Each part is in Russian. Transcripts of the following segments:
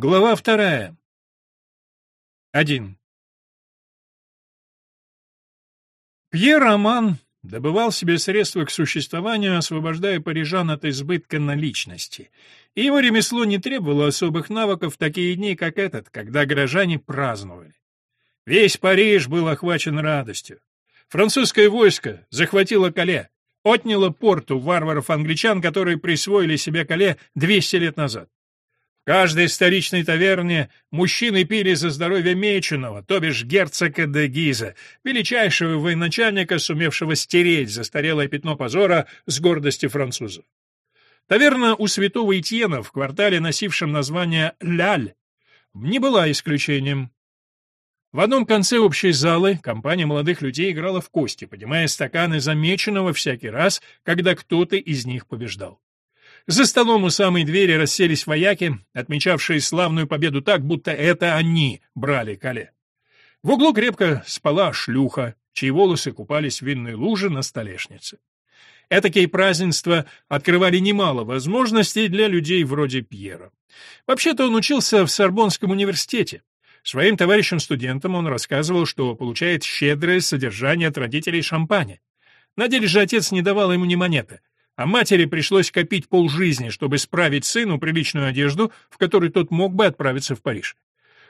Глава вторая. Один. Пьер Роман добывал себе средства к существованию, освобождая парижан от избытка наличности. И его ремесло не требовало особых навыков в такие дни, как этот, когда горожане праздновали. Весь Париж был охвачен радостью. Французское войско захватило Кале, отняло порту варваров-англичан, которые присвоили себе Кале 200 лет назад каждой столичной таверне мужчины пили за здоровье Меченого, то бишь герцога де Гиза, величайшего военачальника, сумевшего стереть застарелое пятно позора с гордости французов. Таверна у святого Итьена в квартале, носившем название «Ляль», не была исключением. В одном конце общей залы компания молодых людей играла в кости, поднимая стаканы замеченного всякий раз, когда кто-то из них побеждал. За столом у самой двери расселись вояки, отмечавшие славную победу так, будто это они брали Кале. В углу крепко спала шлюха, чьи волосы купались в винной луже на столешнице. Этакие празднества открывали немало возможностей для людей вроде Пьера. Вообще-то он учился в Сорбонском университете. Своим товарищам-студентам он рассказывал, что получает щедрое содержание от родителей шампаня. На деле же отец не давал ему ни монеты, а матери пришлось копить полжизни, чтобы справить сыну приличную одежду, в которой тот мог бы отправиться в Париж.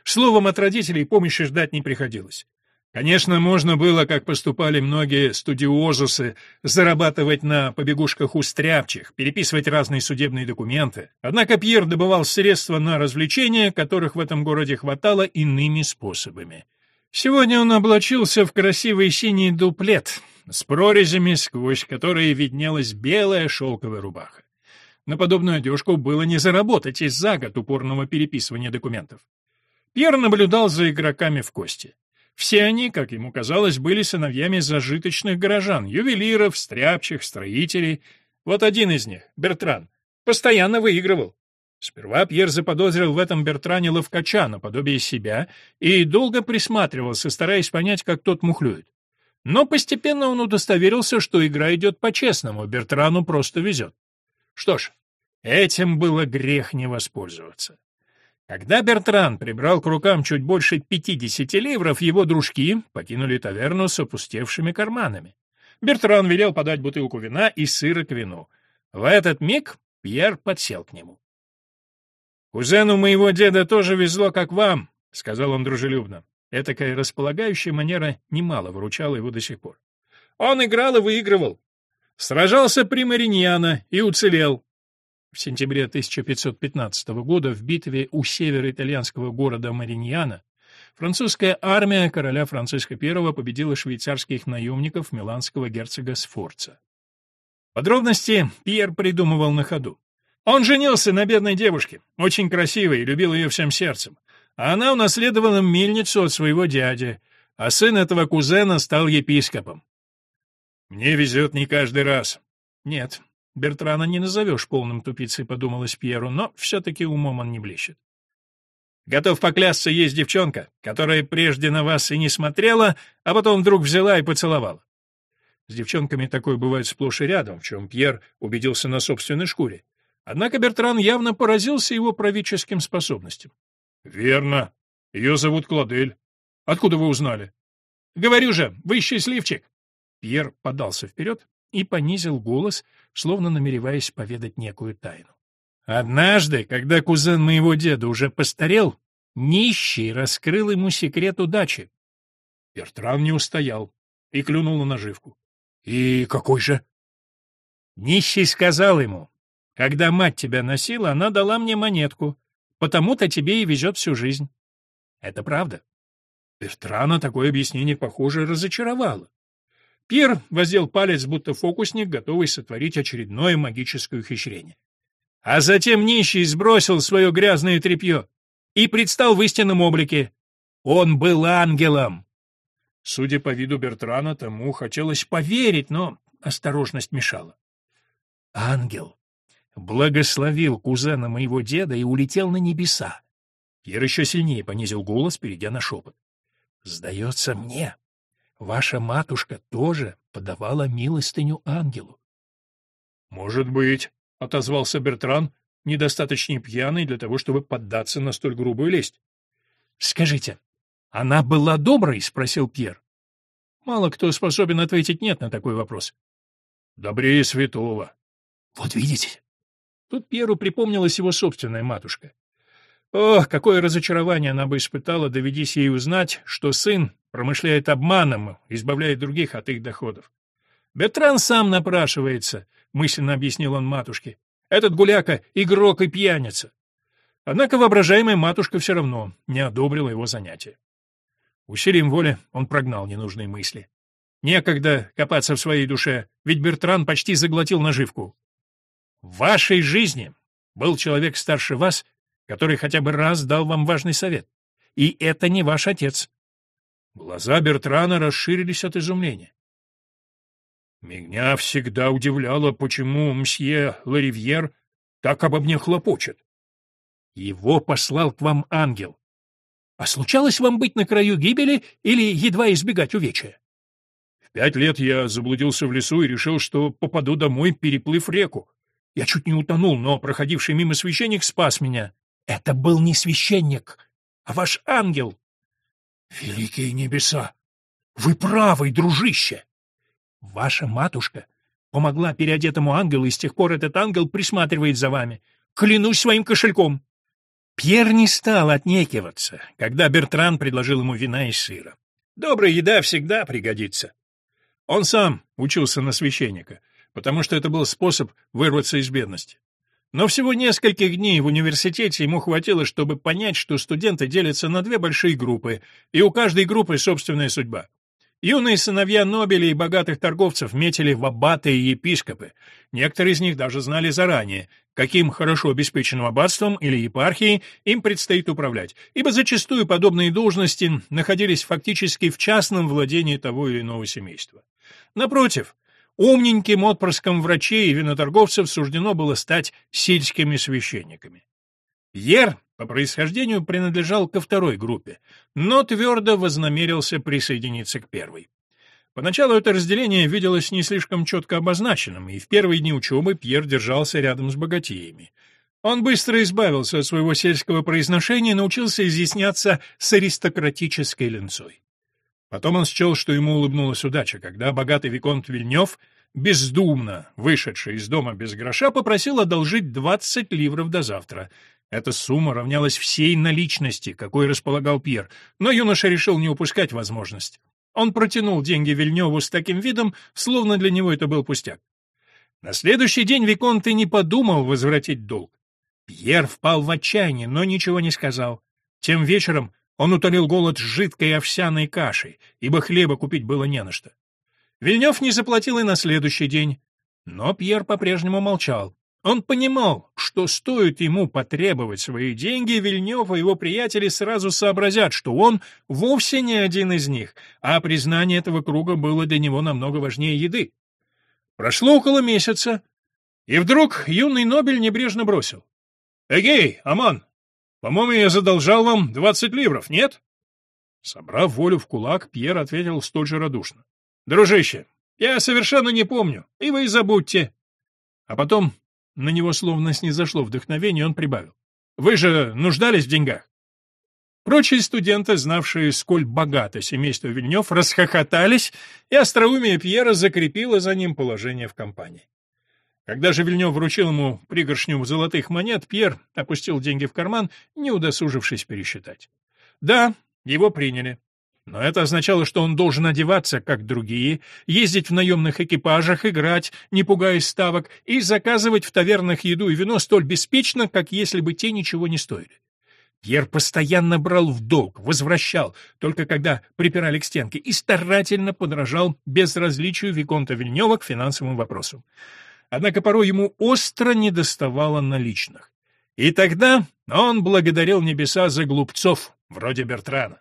Словом, от родителей помощи ждать не приходилось. Конечно, можно было, как поступали многие студиозусы, зарабатывать на побегушках у стряпчих, переписывать разные судебные документы. Однако Пьер добывал средства на развлечения, которых в этом городе хватало иными способами. Сегодня он облачился в красивый синий дуплет, с прорезями, сквозь которые виднелась белая шелковая рубаха. На подобную одежку было не заработать из-за год упорного переписывания документов. Пьер наблюдал за игроками в кости. Все они, как ему казалось, были сыновьями зажиточных горожан, ювелиров, стряпчих, строителей. Вот один из них, Бертран, постоянно выигрывал. Сперва Пьер заподозрил в этом Бертране ловкача, наподобие себя, и долго присматривался, стараясь понять, как тот мухлюет. Но постепенно он удостоверился, что игра идет по-честному, Бертрану просто везет. Что ж, этим было грех не воспользоваться. Когда Бертран прибрал к рукам чуть больше пятидесяти ливров, его дружки покинули таверну с опустевшими карманами. Бертран велел подать бутылку вина и сыра к вину. В этот миг Пьер подсел к нему. «Кузену моего деда тоже везло, как вам», — сказал он дружелюбно. Этакая располагающая манера немало выручала его до сих пор. Он играл и выигрывал. Сражался при Мариньяно и уцелел. В сентябре 1515 года в битве у севера итальянского города Мариньяно французская армия короля Франциска I победила швейцарских наемников миланского герцога Сфорца. Подробности Пьер придумывал на ходу. Он женился на бедной девушке, очень красивой и любил ее всем сердцем. А она унаследовала мельницу от своего дяди, а сын этого кузена стал епископом. «Мне везет не каждый раз». «Нет, Бертрана не назовешь полным тупицей», — подумалось Пьеру, но все-таки умом он не блещет. «Готов поклясться, есть девчонка, которая прежде на вас и не смотрела, а потом вдруг взяла и поцеловала». С девчонками такое бывает сплошь и рядом, в чем Пьер убедился на собственной шкуре. Однако Бертран явно поразился его правительским способностям. «Верно. Ее зовут Кладель. Откуда вы узнали?» «Говорю же, вы счастливчик!» Пьер подался вперед и понизил голос, словно намереваясь поведать некую тайну. «Однажды, когда кузен моего деда уже постарел, нищий раскрыл ему секрет удачи». Бертран не устоял и клюнул на наживку. «И какой же?» Нищий сказал ему, «Когда мать тебя носила, она дала мне монетку. Потому-то тебе и везет всю жизнь. Это правда. Бертрана такое объяснение, похоже, разочаровало. Пьер воздел палец, будто фокусник, готовый сотворить очередное магическое ухищрение. А затем нищий сбросил свое грязное тряпье и предстал в истинном облике. Он был ангелом. Судя по виду Бертрана, тому хотелось поверить, но осторожность мешала. Ангел благословил кузена моего деда и улетел на небеса. Пьер еще сильнее понизил голос, перейдя на шепот. «Сдается мне, ваша матушка тоже подавала милостыню ангелу». «Может быть», — отозвался Бертран, недостаточно пьяный для того, чтобы поддаться на столь грубую лесть. «Скажите, она была доброй?» — спросил Пьер. Мало кто способен ответить «нет» на такой вопрос. «Добрее святого». «Вот видите?» Тут Пьеру припомнилась его собственная матушка. Ох, какое разочарование она бы испытала, доведись ей узнать, что сын промышляет обманом, избавляет других от их доходов. «Бертран сам напрашивается», — мысленно объяснил он матушке. «Этот гуляка — игрок и пьяница». Однако воображаемая матушка все равно не одобрила его занятие. Усилием воли он прогнал ненужные мысли. Некогда копаться в своей душе, ведь Бертран почти заглотил наживку. В вашей жизни был человек старше вас, который хотя бы раз дал вам важный совет. И это не ваш отец. Глаза Бертрана расширились от изумления. Меня всегда удивляло, почему мсье Ларивьер так обо мне хлопочет. Его послал к вам ангел. А случалось вам быть на краю гибели или едва избегать увечья? В пять лет я заблудился в лесу и решил, что попаду домой, переплыв реку. Я чуть не утонул, но проходивший мимо священник спас меня. Это был не священник, а ваш ангел. Великие небеса! Вы правый, дружище! Ваша матушка помогла переодетому ангелу, и с тех пор этот ангел присматривает за вами. Клянусь своим кошельком. Пьер не стал отнекиваться, когда Бертран предложил ему вина и сыра. Добрая еда всегда пригодится. Он сам учился на священника, потому что это был способ вырваться из бедности. Но всего нескольких дней в университете ему хватило, чтобы понять, что студенты делятся на две большие группы, и у каждой группы собственная судьба. Юные сыновья Нобелей и богатых торговцев метили в аббаты и епископы. Некоторые из них даже знали заранее, каким хорошо обеспеченным аббатством или епархией им предстоит управлять, ибо зачастую подобные должности находились фактически в частном владении того или иного семейства. Напротив, умненьким отпрыском врачей и виноторговцев суждено было стать сельскими священниками. Пьер по происхождению принадлежал ко второй группе, но твердо вознамерился присоединиться к первой. Поначалу это разделение виделось не слишком четко обозначенным, и в первые дни учебы Пьер держался рядом с богатеями. Он быстро избавился от своего сельского произношения и научился изъясняться с аристократической ленцой. Потом он счел, что ему улыбнулась удача, когда богатый Виконт Вильнев, бездумно вышедший из дома без гроша, попросил одолжить 20 ливров до завтра — эта сумма равнялась всей наличности, какой располагал Пьер, но юноша решил не упускать возможность. Он протянул деньги Вильневу с таким видом, словно для него это был пустяк. На следующий день Виконт и не подумал возвратить долг. Пьер впал в отчаяние, но ничего не сказал. Тем вечером он утолил голод жидкой овсяной кашей, ибо хлеба купить было не на что. Вильнев не заплатил и на следующий день, но Пьер по-прежнему молчал. Он понимал, что стоит ему потребовать свои деньги, Вильнев и его приятели сразу сообразят, что он вовсе не один из них, а признание этого круга было для него намного важнее еды. Прошло около месяца, и вдруг юный Нобель небрежно бросил. «Эгей, Аман, по-моему, я задолжал вам двадцать ливров, нет?» Собрав волю в кулак, Пьер ответил столь же радушно. «Дружище, я совершенно не помню, и вы забудьте». А потом на него словно снизошло вдохновение, он прибавил. «Вы же нуждались в деньгах?» Прочие студенты, знавшие, сколь богато семейство Вильнев, расхохотались, и остроумие Пьера закрепило за ним положение в компании. Когда же Вильнев вручил ему пригоршню золотых монет, Пьер опустил деньги в карман, не удосужившись пересчитать. Да, его приняли. Но это означало, что он должен одеваться, как другие, ездить в наемных экипажах, играть, не пугаясь ставок, и заказывать в тавернах еду и вино столь беспечно, как если бы те ничего не стоили. Пьер постоянно брал в долг, возвращал, только когда припирали к стенке, и старательно подражал безразличию Виконта Вильнева к финансовым вопросам. Однако порой ему остро недоставало наличных. И тогда он благодарил небеса за глупцов, вроде Бертрана.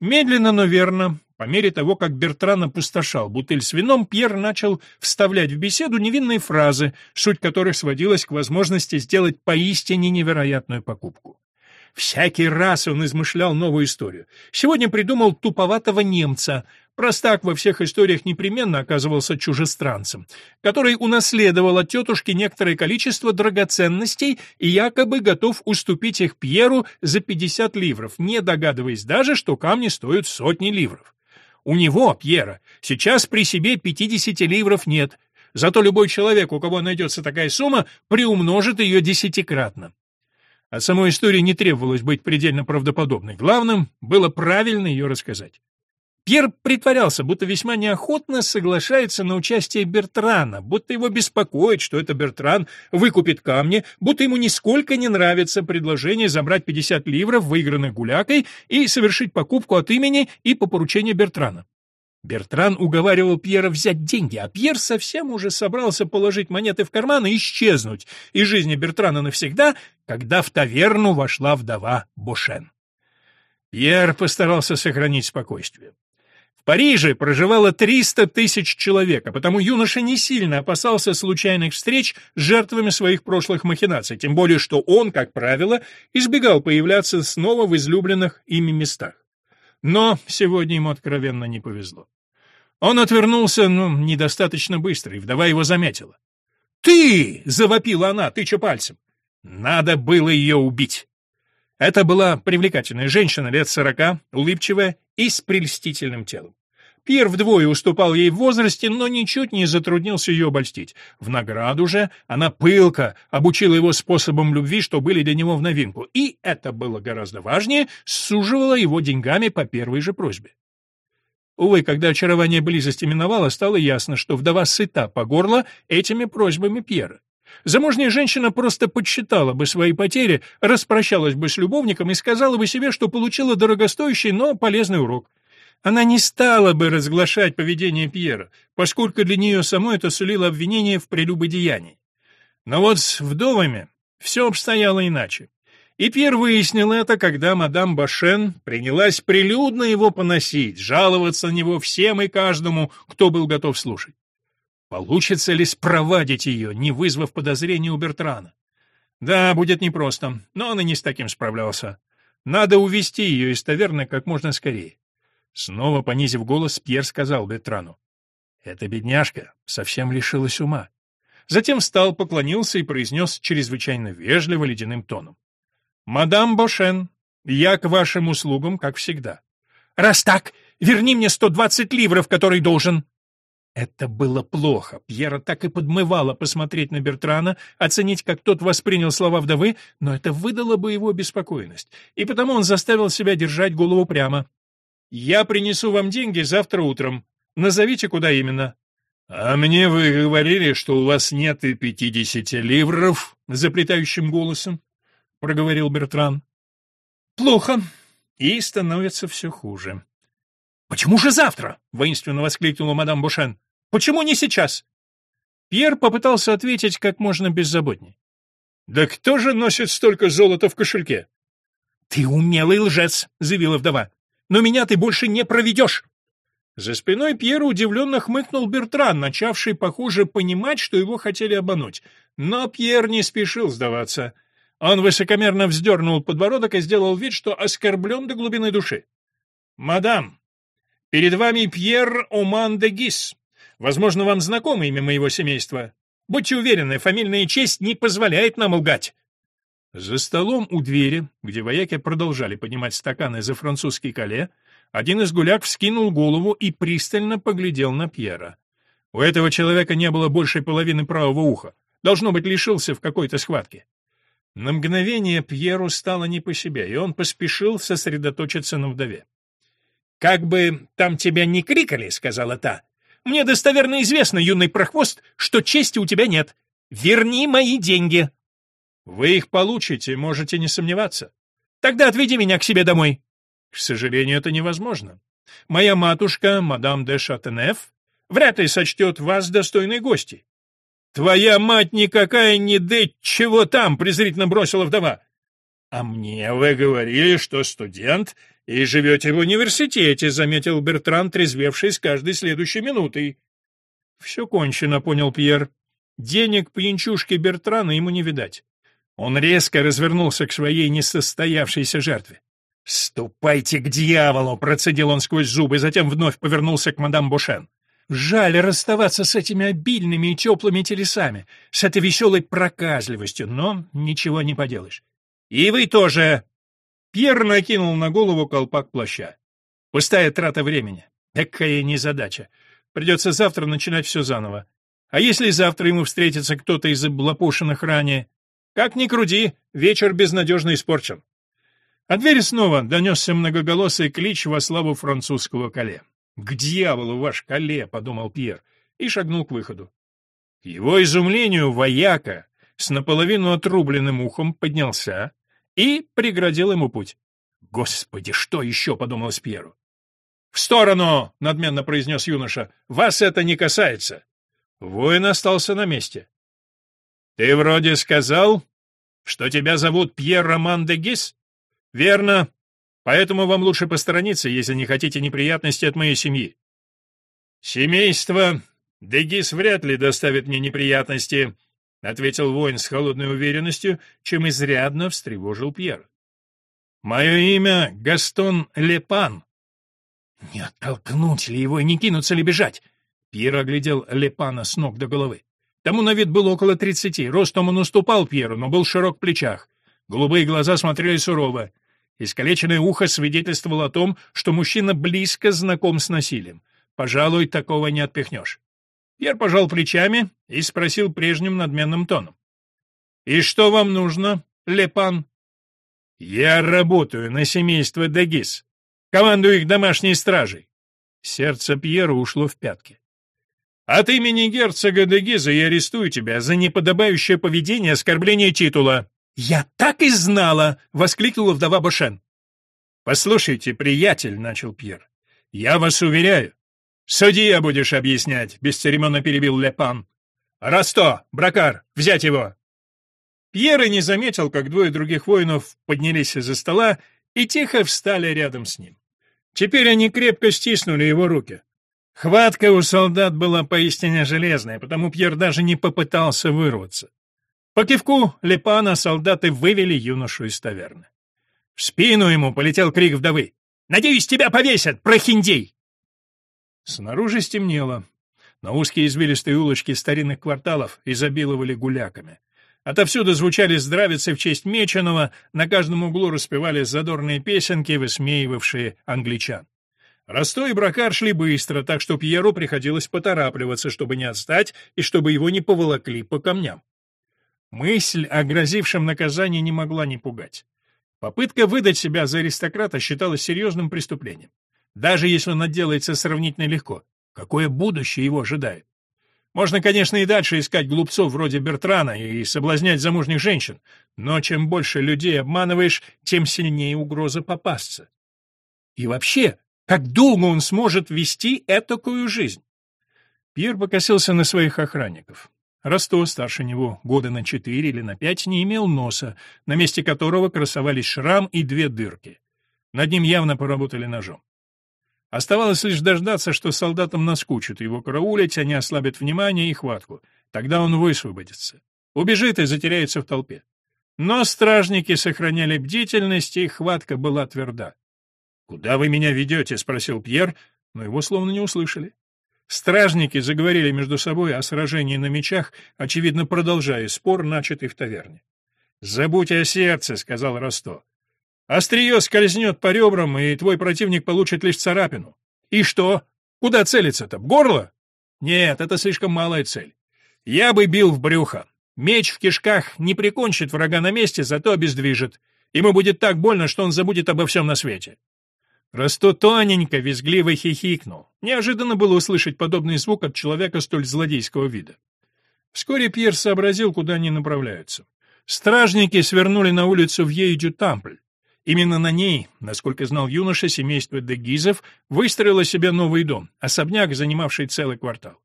Медленно, но верно, по мере того, как Бертран опустошал бутыль с вином, Пьер начал вставлять в беседу невинные фразы, суть которых сводилась к возможности сделать поистине невероятную покупку. Всякий раз он измышлял новую историю. Сегодня придумал туповатого немца, Простак во всех историях непременно оказывался чужестранцем, который унаследовал от тетушки некоторое количество драгоценностей и якобы готов уступить их Пьеру за 50 ливров, не догадываясь даже, что камни стоят сотни ливров. У него, Пьера, сейчас при себе 50 ливров нет, зато любой человек, у кого найдется такая сумма, приумножит ее десятикратно. От самой истории не требовалось быть предельно правдоподобной. Главным было правильно ее рассказать. Пьер притворялся, будто весьма неохотно соглашается на участие Бертрана, будто его беспокоит, что это Бертран выкупит камни, будто ему нисколько не нравится предложение забрать 50 ливров, выигранных гулякой, и совершить покупку от имени и по поручению Бертрана. Бертран уговаривал Пьера взять деньги, а Пьер совсем уже собрался положить монеты в карман и исчезнуть из жизни Бертрана навсегда, когда в таверну вошла вдова Бошен. Пьер постарался сохранить спокойствие. В Париже проживало 300 тысяч человек, а потому юноша не сильно опасался случайных встреч с жертвами своих прошлых махинаций, тем более что он, как правило, избегал появляться снова в излюбленных ими местах. Но сегодня ему откровенно не повезло. Он отвернулся, ну, недостаточно быстро, и вдова его заметила. «Ты!» — завопила она, тыча пальцем. «Надо было ее убить!» Это была привлекательная женщина лет сорока, улыбчивая и с прельстительным телом. Пьер вдвое уступал ей в возрасте, но ничуть не затруднился ее обольстить. В награду же она пылко обучила его способам любви, что были для него в новинку, и, это было гораздо важнее, суживала его деньгами по первой же просьбе. Увы, когда очарование близости миновало, стало ясно, что вдова сыта по горло этими просьбами Пьера. Замужняя женщина просто подсчитала бы свои потери, распрощалась бы с любовником и сказала бы себе, что получила дорогостоящий, но полезный урок. Она не стала бы разглашать поведение Пьера, поскольку для нее самой это сулило обвинение в прелюбодеянии. Но вот с вдовами все обстояло иначе. И Пьер выяснил это, когда мадам Башен принялась прилюдно его поносить, жаловаться на него всем и каждому, кто был готов слушать. Получится ли спровадить ее, не вызвав подозрений у Бертрана? Да, будет непросто, но он и не с таким справлялся. Надо увести ее из таверны как можно скорее. Снова понизив голос, Пьер сказал Бертрану. «Эта бедняжка совсем лишилась ума». Затем встал, поклонился и произнес чрезвычайно вежливо ледяным тоном. «Мадам Бошен, я к вашим услугам, как всегда». «Раз так, верни мне сто двадцать ливров, который должен». Это было плохо. Пьера так и подмывало посмотреть на Бертрана, оценить, как тот воспринял слова вдовы, но это выдало бы его беспокойность. И потому он заставил себя держать голову прямо. «Я принесу вам деньги завтра утром. Назовите, куда именно». «А мне вы говорили, что у вас нет и пятидесяти ливров?» — заплетающим голосом, — проговорил Бертран. «Плохо. И становится все хуже». «Почему же завтра?» — воинственно воскликнула мадам Бушен. «Почему не сейчас?» Пьер попытался ответить как можно беззаботнее. «Да кто же носит столько золота в кошельке?» «Ты умелый лжец», — заявила вдова. «Но меня ты больше не проведешь». За спиной Пьера удивленно хмыкнул Бертран, начавший, похоже, понимать, что его хотели обмануть. Но Пьер не спешил сдаваться. Он высокомерно вздернул подбородок и сделал вид, что оскорблен до глубины души. «Мадам, Перед вами Пьер Оман де Гис. Возможно, вам знакомо имя моего семейства. Будьте уверены, фамильная честь не позволяет нам лгать». За столом у двери, где вояки продолжали поднимать стаканы за французский коле, один из гуляк вскинул голову и пристально поглядел на Пьера. У этого человека не было большей половины правого уха. Должно быть, лишился в какой-то схватке. На мгновение Пьеру стало не по себе, и он поспешил сосредоточиться на вдове. «Как бы там тебя не крикали», — сказала та, — «мне достоверно известно, юный прохвост, что чести у тебя нет. Верни мои деньги». «Вы их получите, можете не сомневаться. Тогда отведи меня к себе домой». «К сожалению, это невозможно. Моя матушка, мадам де Шатенеф, вряд ли сочтет вас достойной гости». «Твоя мать никакая не де чего там», — презрительно бросила вдова. «А мне вы говорили, что студент и живете в университете», — заметил Бертран, трезвевший с каждой следующей минутой. «Все кончено», — понял Пьер. «Денег пьянчушки Бертрана ему не видать». Он резко развернулся к своей несостоявшейся жертве. «Ступайте к дьяволу!» — процедил он сквозь зубы, затем вновь повернулся к мадам Бушен. Жаль расставаться с этими обильными и теплыми телесами, с этой веселой проказливостью, но ничего не поделаешь. И вы тоже. Пьер накинул на голову колпак плаща. Пустая трата времени. Какая незадача. Придется завтра начинать все заново. А если завтра ему встретится кто-то из облапошенных ранее? Как ни крути, вечер безнадежно испорчен. А двери снова донесся многоголосый клич во славу французского коле. «К дьяволу ваш коле!» — подумал Пьер и шагнул к выходу. К его изумлению вояка с наполовину отрубленным ухом поднялся и преградил ему путь. «Господи, что еще?» — подумалось Пьеру. «В сторону!» — надменно произнес юноша. «Вас это не касается!» Воин остался на месте. «Ты вроде сказал, что тебя зовут Пьер Роман де Гис?» «Верно. Поэтому вам лучше посторониться, если не хотите неприятностей от моей семьи». «Семейство Дегис вряд ли доставит мне неприятности», — ответил воин с холодной уверенностью, чем изрядно встревожил Пьер. «Мое имя Гастон Лепан». «Не оттолкнуть ли его и не кинуться ли бежать?» Пьер оглядел Лепана с ног до головы. Тому на вид было около тридцати, ростом он уступал Пьеру, но был широк в плечах. Голубые глаза смотрели сурово. Искалеченное ухо свидетельствовало о том, что мужчина близко знаком с насилием. Пожалуй, такого не отпихнешь. Пьер пожал плечами и спросил прежним надменным тоном. «И что вам нужно, Лепан?» «Я работаю на семейство Дегис. Командую их домашней стражей». Сердце Пьера ушло в пятки. «От имени герцога Дегиза я арестую тебя за неподобающее поведение оскорбление титула». «Я так и знала!» — воскликнула вдова Бошен. «Послушайте, приятель», — начал Пьер, — «я вас уверяю. Судья будешь объяснять», — бесцеремонно перебил Лепан. «Расто, Бракар, взять его!» Пьер и не заметил, как двое других воинов поднялись из-за стола и тихо встали рядом с ним. Теперь они крепко стиснули его руки. Хватка у солдат была поистине железная, потому Пьер даже не попытался вырваться. По кивку Лепана солдаты вывели юношу из таверны. В спину ему полетел крик вдовы. «Надеюсь, тебя повесят, прохиндей!» Снаружи стемнело. На узкие извилистые улочки старинных кварталов изобиловали гуляками. Отовсюду звучали здравицы в честь Меченого, на каждом углу распевали задорные песенки, высмеивавшие англичан. Ростой и Бракар шли быстро, так что Пьеру приходилось поторапливаться, чтобы не отстать и чтобы его не поволокли по камням. Мысль о грозившем наказании не могла не пугать. Попытка выдать себя за аристократа считалась серьезным преступлением. Даже если он отделается сравнительно легко, какое будущее его ожидает? Можно, конечно, и дальше искать глупцов вроде Бертрана и соблазнять замужних женщин, но чем больше людей обманываешь, тем сильнее угроза попасться. И вообще, как долго он сможет вести этакую жизнь? Пьер покосился на своих охранников. Росто, старше него года на четыре или на пять, не имел носа, на месте которого красовались шрам и две дырки. Над ним явно поработали ножом. Оставалось лишь дождаться, что солдатам наскучат его караулить, они ослабят внимание и хватку. Тогда он высвободится. Убежит и затеряется в толпе. Но стражники сохраняли бдительность, и хватка была тверда. «Куда вы меня ведете?» — спросил Пьер, но его словно не услышали. Стражники заговорили между собой о сражении на мечах, очевидно, продолжая спор, начатый в таверне. «Забудь о сердце», — сказал Росто. «Острие скользнет по ребрам, и твой противник получит лишь царапину. И что? Куда целиться-то? В горло? Нет, это слишком малая цель. Я бы бил в брюхо. Меч в кишках не прикончит врага на месте, зато обездвижит. Ему будет так больно, что он забудет обо всем на свете. Росто тоненько, визгливо хихикнул. Неожиданно было услышать подобный звук от человека столь злодейского вида. Вскоре Пьер сообразил, куда они направляются. Стражники свернули на улицу в Ейдю-Тампль. Именно на ней, насколько знал юноша, семейство Дегизов выстроило себе новый дом, особняк, занимавший целый квартал.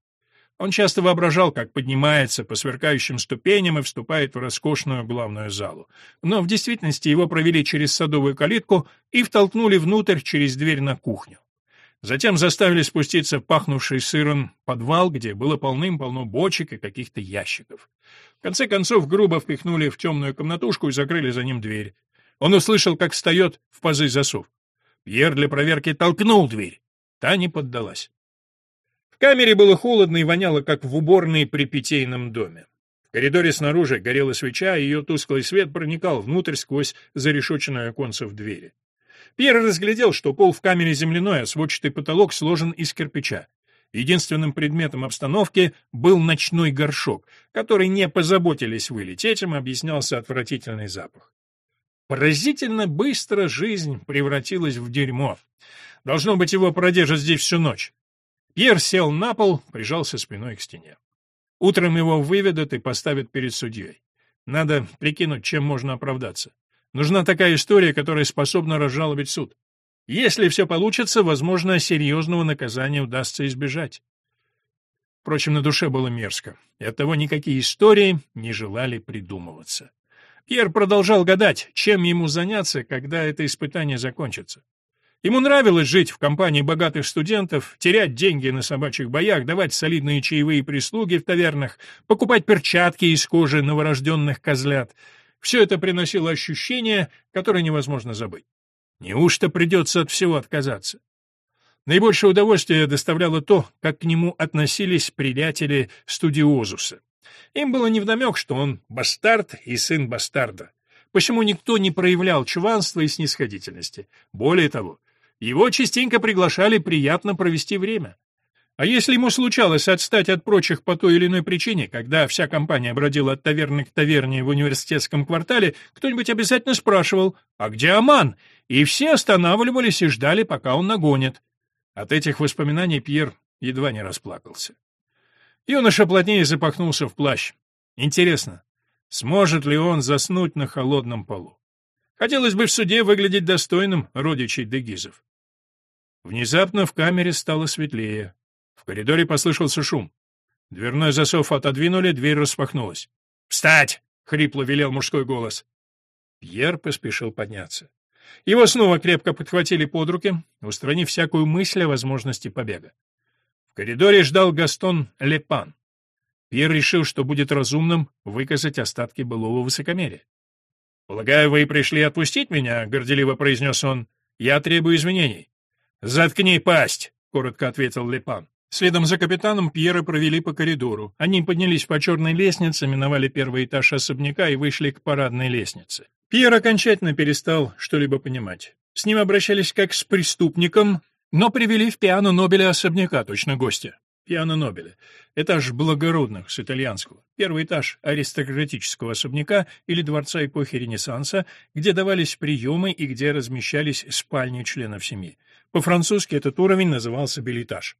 Он часто воображал, как поднимается по сверкающим ступеням и вступает в роскошную главную залу. Но в действительности его провели через садовую калитку и втолкнули внутрь через дверь на кухню. Затем заставили спуститься в пахнувший сыром подвал, где было полным-полно бочек и каких-то ящиков. В конце концов грубо впихнули в темную комнатушку и закрыли за ним дверь. Он услышал, как встает в пазы засов. Пьер для проверки толкнул дверь. Та не поддалась. В камере было холодно и воняло, как в уборной при питейном доме. В коридоре снаружи горела свеча, и ее тусклый свет проникал внутрь сквозь зарешоченное оконце в двери. Пьер разглядел, что пол в камере земляной, а сводчатый потолок сложен из кирпича. Единственным предметом обстановки был ночной горшок, который не позаботились вылить. Этим объяснялся отвратительный запах. Поразительно быстро жизнь превратилась в дерьмо. Должно быть, его продержат здесь всю ночь. Пьер сел на пол, прижался спиной к стене. Утром его выведут и поставят перед судьей. Надо прикинуть, чем можно оправдаться. Нужна такая история, которая способна разжалобить суд. Если все получится, возможно, серьезного наказания удастся избежать. Впрочем, на душе было мерзко, и оттого никакие истории не желали придумываться. Пьер продолжал гадать, чем ему заняться, когда это испытание закончится. Ему нравилось жить в компании богатых студентов, терять деньги на собачьих боях, давать солидные чаевые прислуги в тавернах, покупать перчатки из кожи новорожденных козлят. Все это приносило ощущение, которое невозможно забыть. Неужто придется от всего отказаться? Наибольшее удовольствие доставляло то, как к нему относились приятели студиозуса. Им было невдомек, что он бастард и сын бастарда. Почему никто не проявлял чванства и снисходительности? Более того, его частенько приглашали приятно провести время. А если ему случалось отстать от прочих по той или иной причине, когда вся компания бродила от таверны к таверне в университетском квартале, кто-нибудь обязательно спрашивал «А где Аман?» И все останавливались и ждали, пока он нагонит. От этих воспоминаний Пьер едва не расплакался. Юноша плотнее запахнулся в плащ. Интересно, сможет ли он заснуть на холодном полу? Хотелось бы в суде выглядеть достойным родичей Дегизов. Внезапно в камере стало светлее. В коридоре послышался шум. Дверной засов отодвинули, дверь распахнулась. «Встать!» — хрипло велел мужской голос. Пьер поспешил подняться. Его снова крепко подхватили под руки, устранив всякую мысль о возможности побега. Коридоре ждал Гастон Лепан. Пьер решил, что будет разумным выказать остатки былого высокомерия. «Полагаю, вы пришли отпустить меня?» — горделиво произнес он. «Я требую извинений». «Заткни пасть!» — коротко ответил Лепан. Следом за капитаном Пьера провели по коридору. Они поднялись по черной лестнице, миновали первый этаж особняка и вышли к парадной лестнице. Пьер окончательно перестал что-либо понимать. С ним обращались как с преступником, но привели в пиано Нобеля особняка, точно гостя. Пиано Нобеля. Этаж благородных с итальянского. Первый этаж аристократического особняка или дворца эпохи Ренессанса, где давались приемы и где размещались спальни членов семьи. По-французски этот уровень назывался билетаж.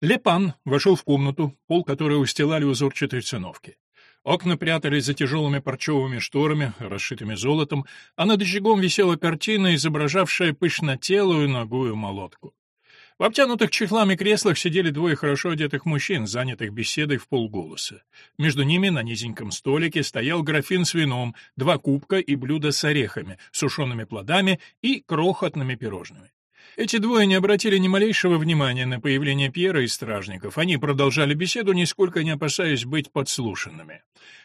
Лепан вошел в комнату, пол которой устилали узорчатые циновки. Окна прятались за тяжелыми парчевыми шторами, расшитыми золотом, а над очагом висела картина, изображавшая пышнотелую ногую молотку. В обтянутых чехлами креслах сидели двое хорошо одетых мужчин, занятых беседой в полголоса. Между ними на низеньком столике стоял графин с вином, два кубка и блюдо с орехами, сушеными плодами и крохотными пирожными. Эти двое не обратили ни малейшего внимания на появление Пьера и стражников. Они продолжали беседу, нисколько не опасаясь быть подслушанными.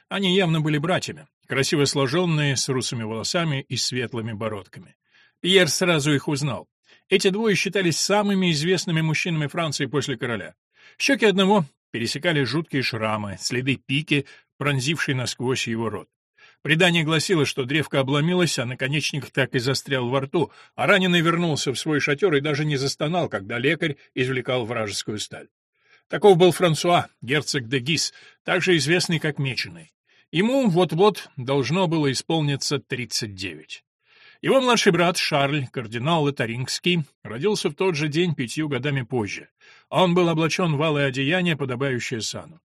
Они явно были братьями, красиво сложенные, с русыми волосами и светлыми бородками. Пьер сразу их узнал. Эти двое считались самыми известными мужчинами Франции после короля. Щеки одного пересекали жуткие шрамы, следы пики, пронзившие насквозь его рот. Предание гласило, что древко обломилось, а наконечник так и застрял во рту, а раненый вернулся в свой шатер и даже не застонал, когда лекарь извлекал вражескую сталь. Таков был Франсуа, герцог де Гис, также известный как Меченый. Ему вот-вот должно было исполниться 39. Его младший брат Шарль, кардинал Лотарингский, родился в тот же день пятью годами позже. Он был облачен в алое одеяние, подобающее сану.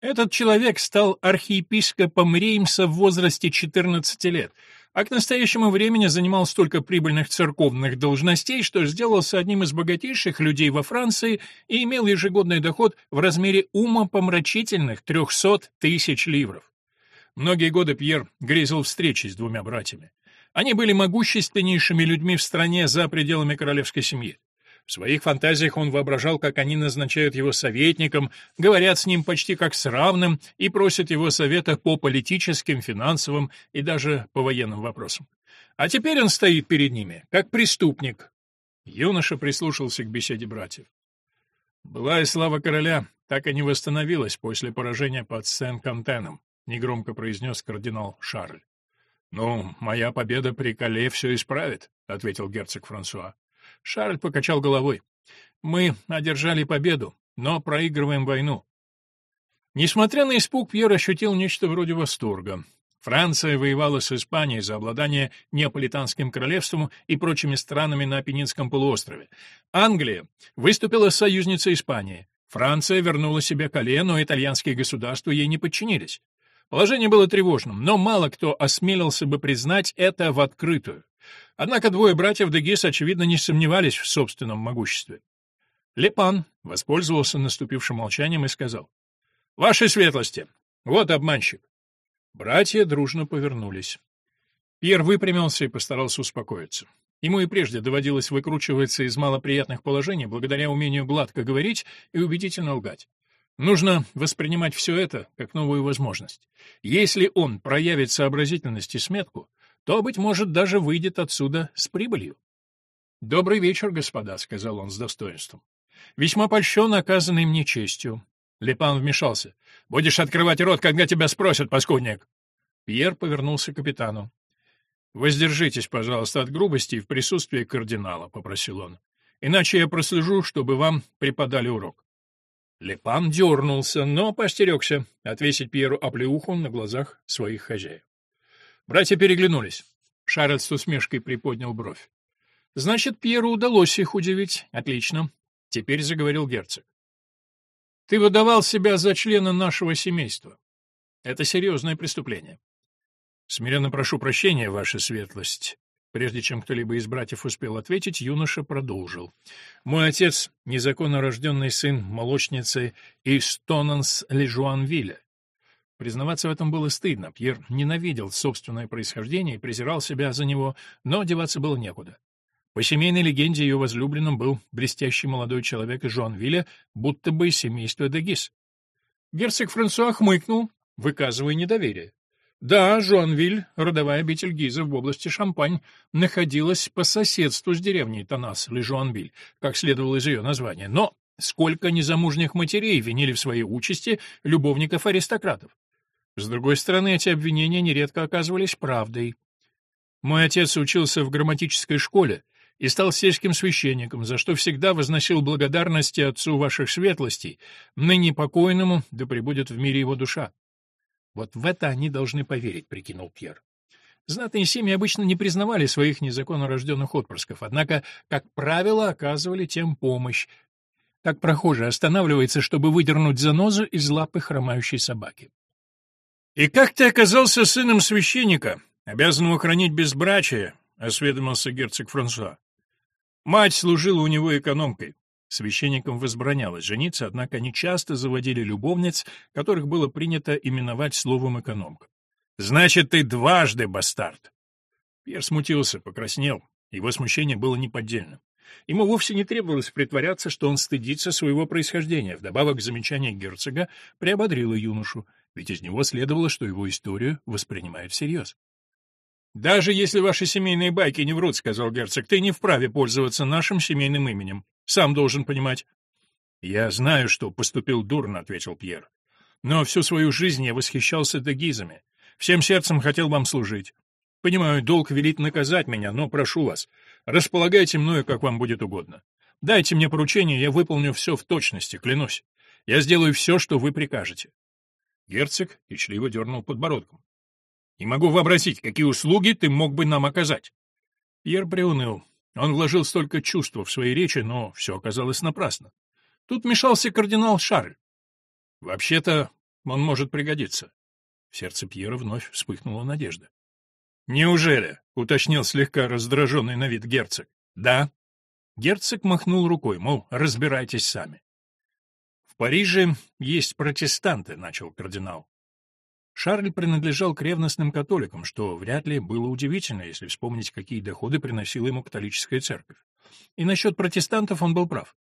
Этот человек стал архиепископом Реймса в возрасте 14 лет, а к настоящему времени занимал столько прибыльных церковных должностей, что сделался одним из богатейших людей во Франции и имел ежегодный доход в размере умопомрачительных 300 тысяч ливров. Многие годы Пьер грезил встречи с двумя братьями. Они были могущественнейшими людьми в стране за пределами королевской семьи. В своих фантазиях он воображал, как они назначают его советником, говорят с ним почти как с равным и просят его совета по политическим, финансовым и даже по военным вопросам. А теперь он стоит перед ними, как преступник. Юноша прислушался к беседе братьев. Была и слава короля так и не восстановилась после поражения под Сен-Кантеном, негромко произнес кардинал Шарль. «Ну, моя победа при Кале все исправит», — ответил герцог Франсуа. Шарль покачал головой. «Мы одержали победу, но проигрываем войну». Несмотря на испуг, Пьер ощутил нечто вроде восторга. Франция воевала с Испанией за обладание Неаполитанским королевством и прочими странами на Апеннинском полуострове. Англия выступила союзницей Испании. Франция вернула себе Кале, но итальянские государства ей не подчинились. Положение было тревожным, но мало кто осмелился бы признать это в открытую. Однако двое братьев Дегис, очевидно, не сомневались в собственном могуществе. Лепан воспользовался наступившим молчанием и сказал, «Ваши светлости, вот обманщик». Братья дружно повернулись. Пьер выпрямился и постарался успокоиться. Ему и прежде доводилось выкручиваться из малоприятных положений благодаря умению гладко говорить и убедительно лгать. Нужно воспринимать все это как новую возможность. Если он проявит сообразительность и сметку, то, быть может, даже выйдет отсюда с прибылью. «Добрый вечер, господа», — сказал он с достоинством. «Весьма польщен оказанной мне честью». Лепан вмешался. «Будешь открывать рот, когда тебя спросят, паскудник!» Пьер повернулся к капитану. «Воздержитесь, пожалуйста, от грубости в присутствии кардинала», — попросил он. «Иначе я прослежу, чтобы вам преподали урок». Лепан дернулся, но постерегся отвесить Пьеру оплеуху на глазах своих хозяев. Братья переглянулись. Шарль с усмешкой приподнял бровь. «Значит, Пьеру удалось их удивить. Отлично. Теперь заговорил герцог. Ты выдавал себя за члена нашего семейства. Это серьезное преступление. Смиренно прошу прощения, ваша светлость. Прежде чем кто-либо из братьев успел ответить, юноша продолжил. «Мой отец — незаконно рожденный сын молочницы из Тонанс-Лежуанвилля. Признаваться в этом было стыдно. Пьер ненавидел собственное происхождение и презирал себя за него, но деваться было некуда. По семейной легенде ее возлюбленным был блестящий молодой человек из Жуанвилля, будто бы из семейства Дегис. Герцог Франсуа хмыкнул, выказывая недоверие. Да, Жуанвиль, родовая обитель Гизов в области Шампань, находилась по соседству с деревней Танас или Жуанвиль, как следовало из ее названия, но сколько незамужних матерей винили в своей участи любовников-аристократов. С другой стороны, эти обвинения нередко оказывались правдой. Мой отец учился в грамматической школе и стал сельским священником, за что всегда возносил благодарности отцу ваших светлостей, ныне покойному, да пребудет в мире его душа. Вот в это они должны поверить, прикинул Пьер. Знатные семьи обычно не признавали своих незаконно рожденных отпрысков, однако, как правило, оказывали тем помощь. Так прохожий останавливается, чтобы выдернуть занозу из лапы хромающей собаки. «И как ты оказался сыном священника, обязанного хранить безбрачие?» — осведомился герцог Франсуа. «Мать служила у него экономкой. Священникам возбранялось жениться, однако они часто заводили любовниц, которых было принято именовать словом «экономка». «Значит, ты дважды бастард!» Пьер смутился, покраснел. Его смущение было неподдельным. Ему вовсе не требовалось притворяться, что он стыдится своего происхождения. Вдобавок, замечание герцога приободрило юношу, ведь из него следовало, что его историю воспринимают всерьез. «Даже если ваши семейные байки не врут, — сказал герцог, — ты не вправе пользоваться нашим семейным именем. Сам должен понимать». «Я знаю, что поступил дурно», — ответил Пьер. «Но всю свою жизнь я восхищался дегизами. Всем сердцем хотел вам служить. Понимаю, долг велит наказать меня, но прошу вас, располагайте мною, как вам будет угодно. Дайте мне поручение, я выполню все в точности, клянусь. Я сделаю все, что вы прикажете». Герцог кичливо дернул подбородком. Не могу вообразить, какие услуги ты мог бы нам оказать. Пьер приуныл. Он вложил столько чувств в свои речи, но все оказалось напрасно. Тут мешался кардинал Шарль. Вообще-то он может пригодиться. В сердце Пьера вновь вспыхнула надежда. «Неужели?» — уточнил слегка раздраженный на вид герцог. «Да». Герцог махнул рукой, мол, разбирайтесь сами. «В Париже есть протестанты», — начал кардинал. Шарль принадлежал к ревностным католикам, что вряд ли было удивительно, если вспомнить, какие доходы приносила ему католическая церковь. И насчет протестантов он был прав.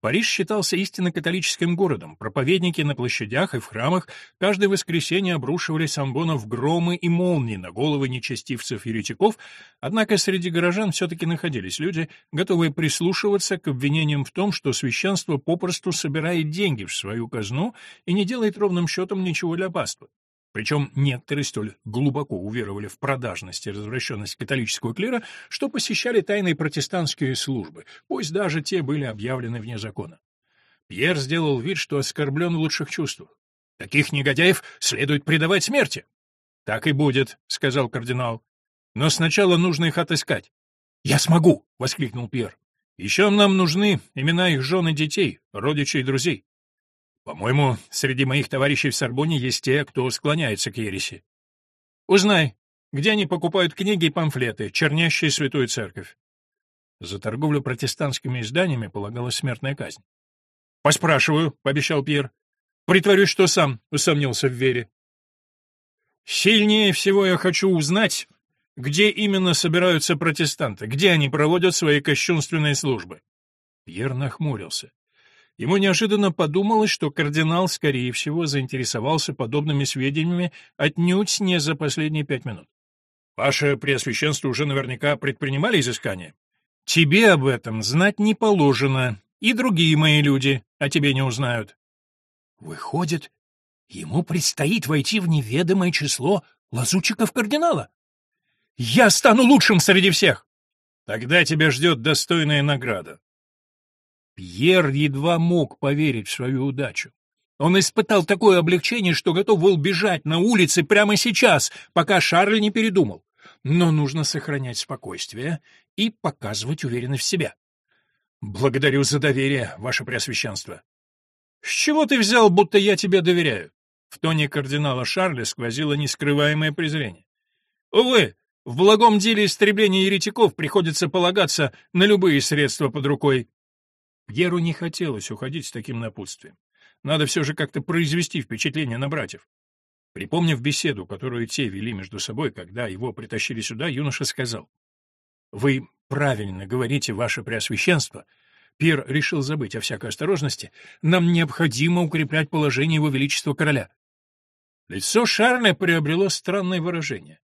Париж считался истинно католическим городом. Проповедники на площадях и в храмах каждое воскресенье обрушивали самбонов громы и молнии на головы нечестивцев-еретиков, однако среди горожан все-таки находились люди, готовые прислушиваться к обвинениям в том, что священство попросту собирает деньги в свою казну и не делает ровным счетом ничего для паствы. Причем некоторые столь глубоко уверовали в продажность и развращенность католического клира, что посещали тайные протестантские службы, пусть даже те были объявлены вне закона. Пьер сделал вид, что оскорблен в лучших чувствах. «Таких негодяев следует предавать смерти!» «Так и будет», — сказал кардинал. «Но сначала нужно их отыскать». «Я смогу!» — воскликнул Пьер. «Еще нам нужны имена их жен и детей, родичей и друзей. По-моему, среди моих товарищей в Сорбоне есть те, кто склоняется к ереси. Узнай, где они покупают книги и памфлеты, чернящие святую церковь. За торговлю протестантскими изданиями полагалась смертная казнь. «Поспрашиваю», — пообещал Пьер. «Притворюсь, что сам усомнился в вере». «Сильнее всего я хочу узнать, где именно собираются протестанты, где они проводят свои кощунственные службы». Пьер нахмурился. Ему неожиданно подумалось, что кардинал, скорее всего, заинтересовался подобными сведениями отнюдь не за последние пять минут. «Ваше Преосвященство уже наверняка предпринимали изыскания?» «Тебе об этом знать не положено, и другие мои люди о тебе не узнают». «Выходит, ему предстоит войти в неведомое число лазутчиков кардинала?» «Я стану лучшим среди всех!» «Тогда тебя ждет достойная награда. Пьер едва мог поверить в свою удачу. Он испытал такое облегчение, что готов был бежать на улице прямо сейчас, пока Шарль не передумал. Но нужно сохранять спокойствие и показывать уверенность в себя. «Благодарю за доверие, ваше преосвященство». «С чего ты взял, будто я тебе доверяю?» В тоне кардинала Шарля сквозило нескрываемое презрение. «Увы, в благом деле истребления еретиков приходится полагаться на любые средства под рукой. Пьеру не хотелось уходить с таким напутствием. Надо все же как-то произвести впечатление на братьев. Припомнив беседу, которую те вели между собой, когда его притащили сюда, юноша сказал. «Вы правильно говорите, ваше преосвященство. Пьер решил забыть о всякой осторожности. Нам необходимо укреплять положение его величества короля». Лицо Шарля приобрело странное выражение.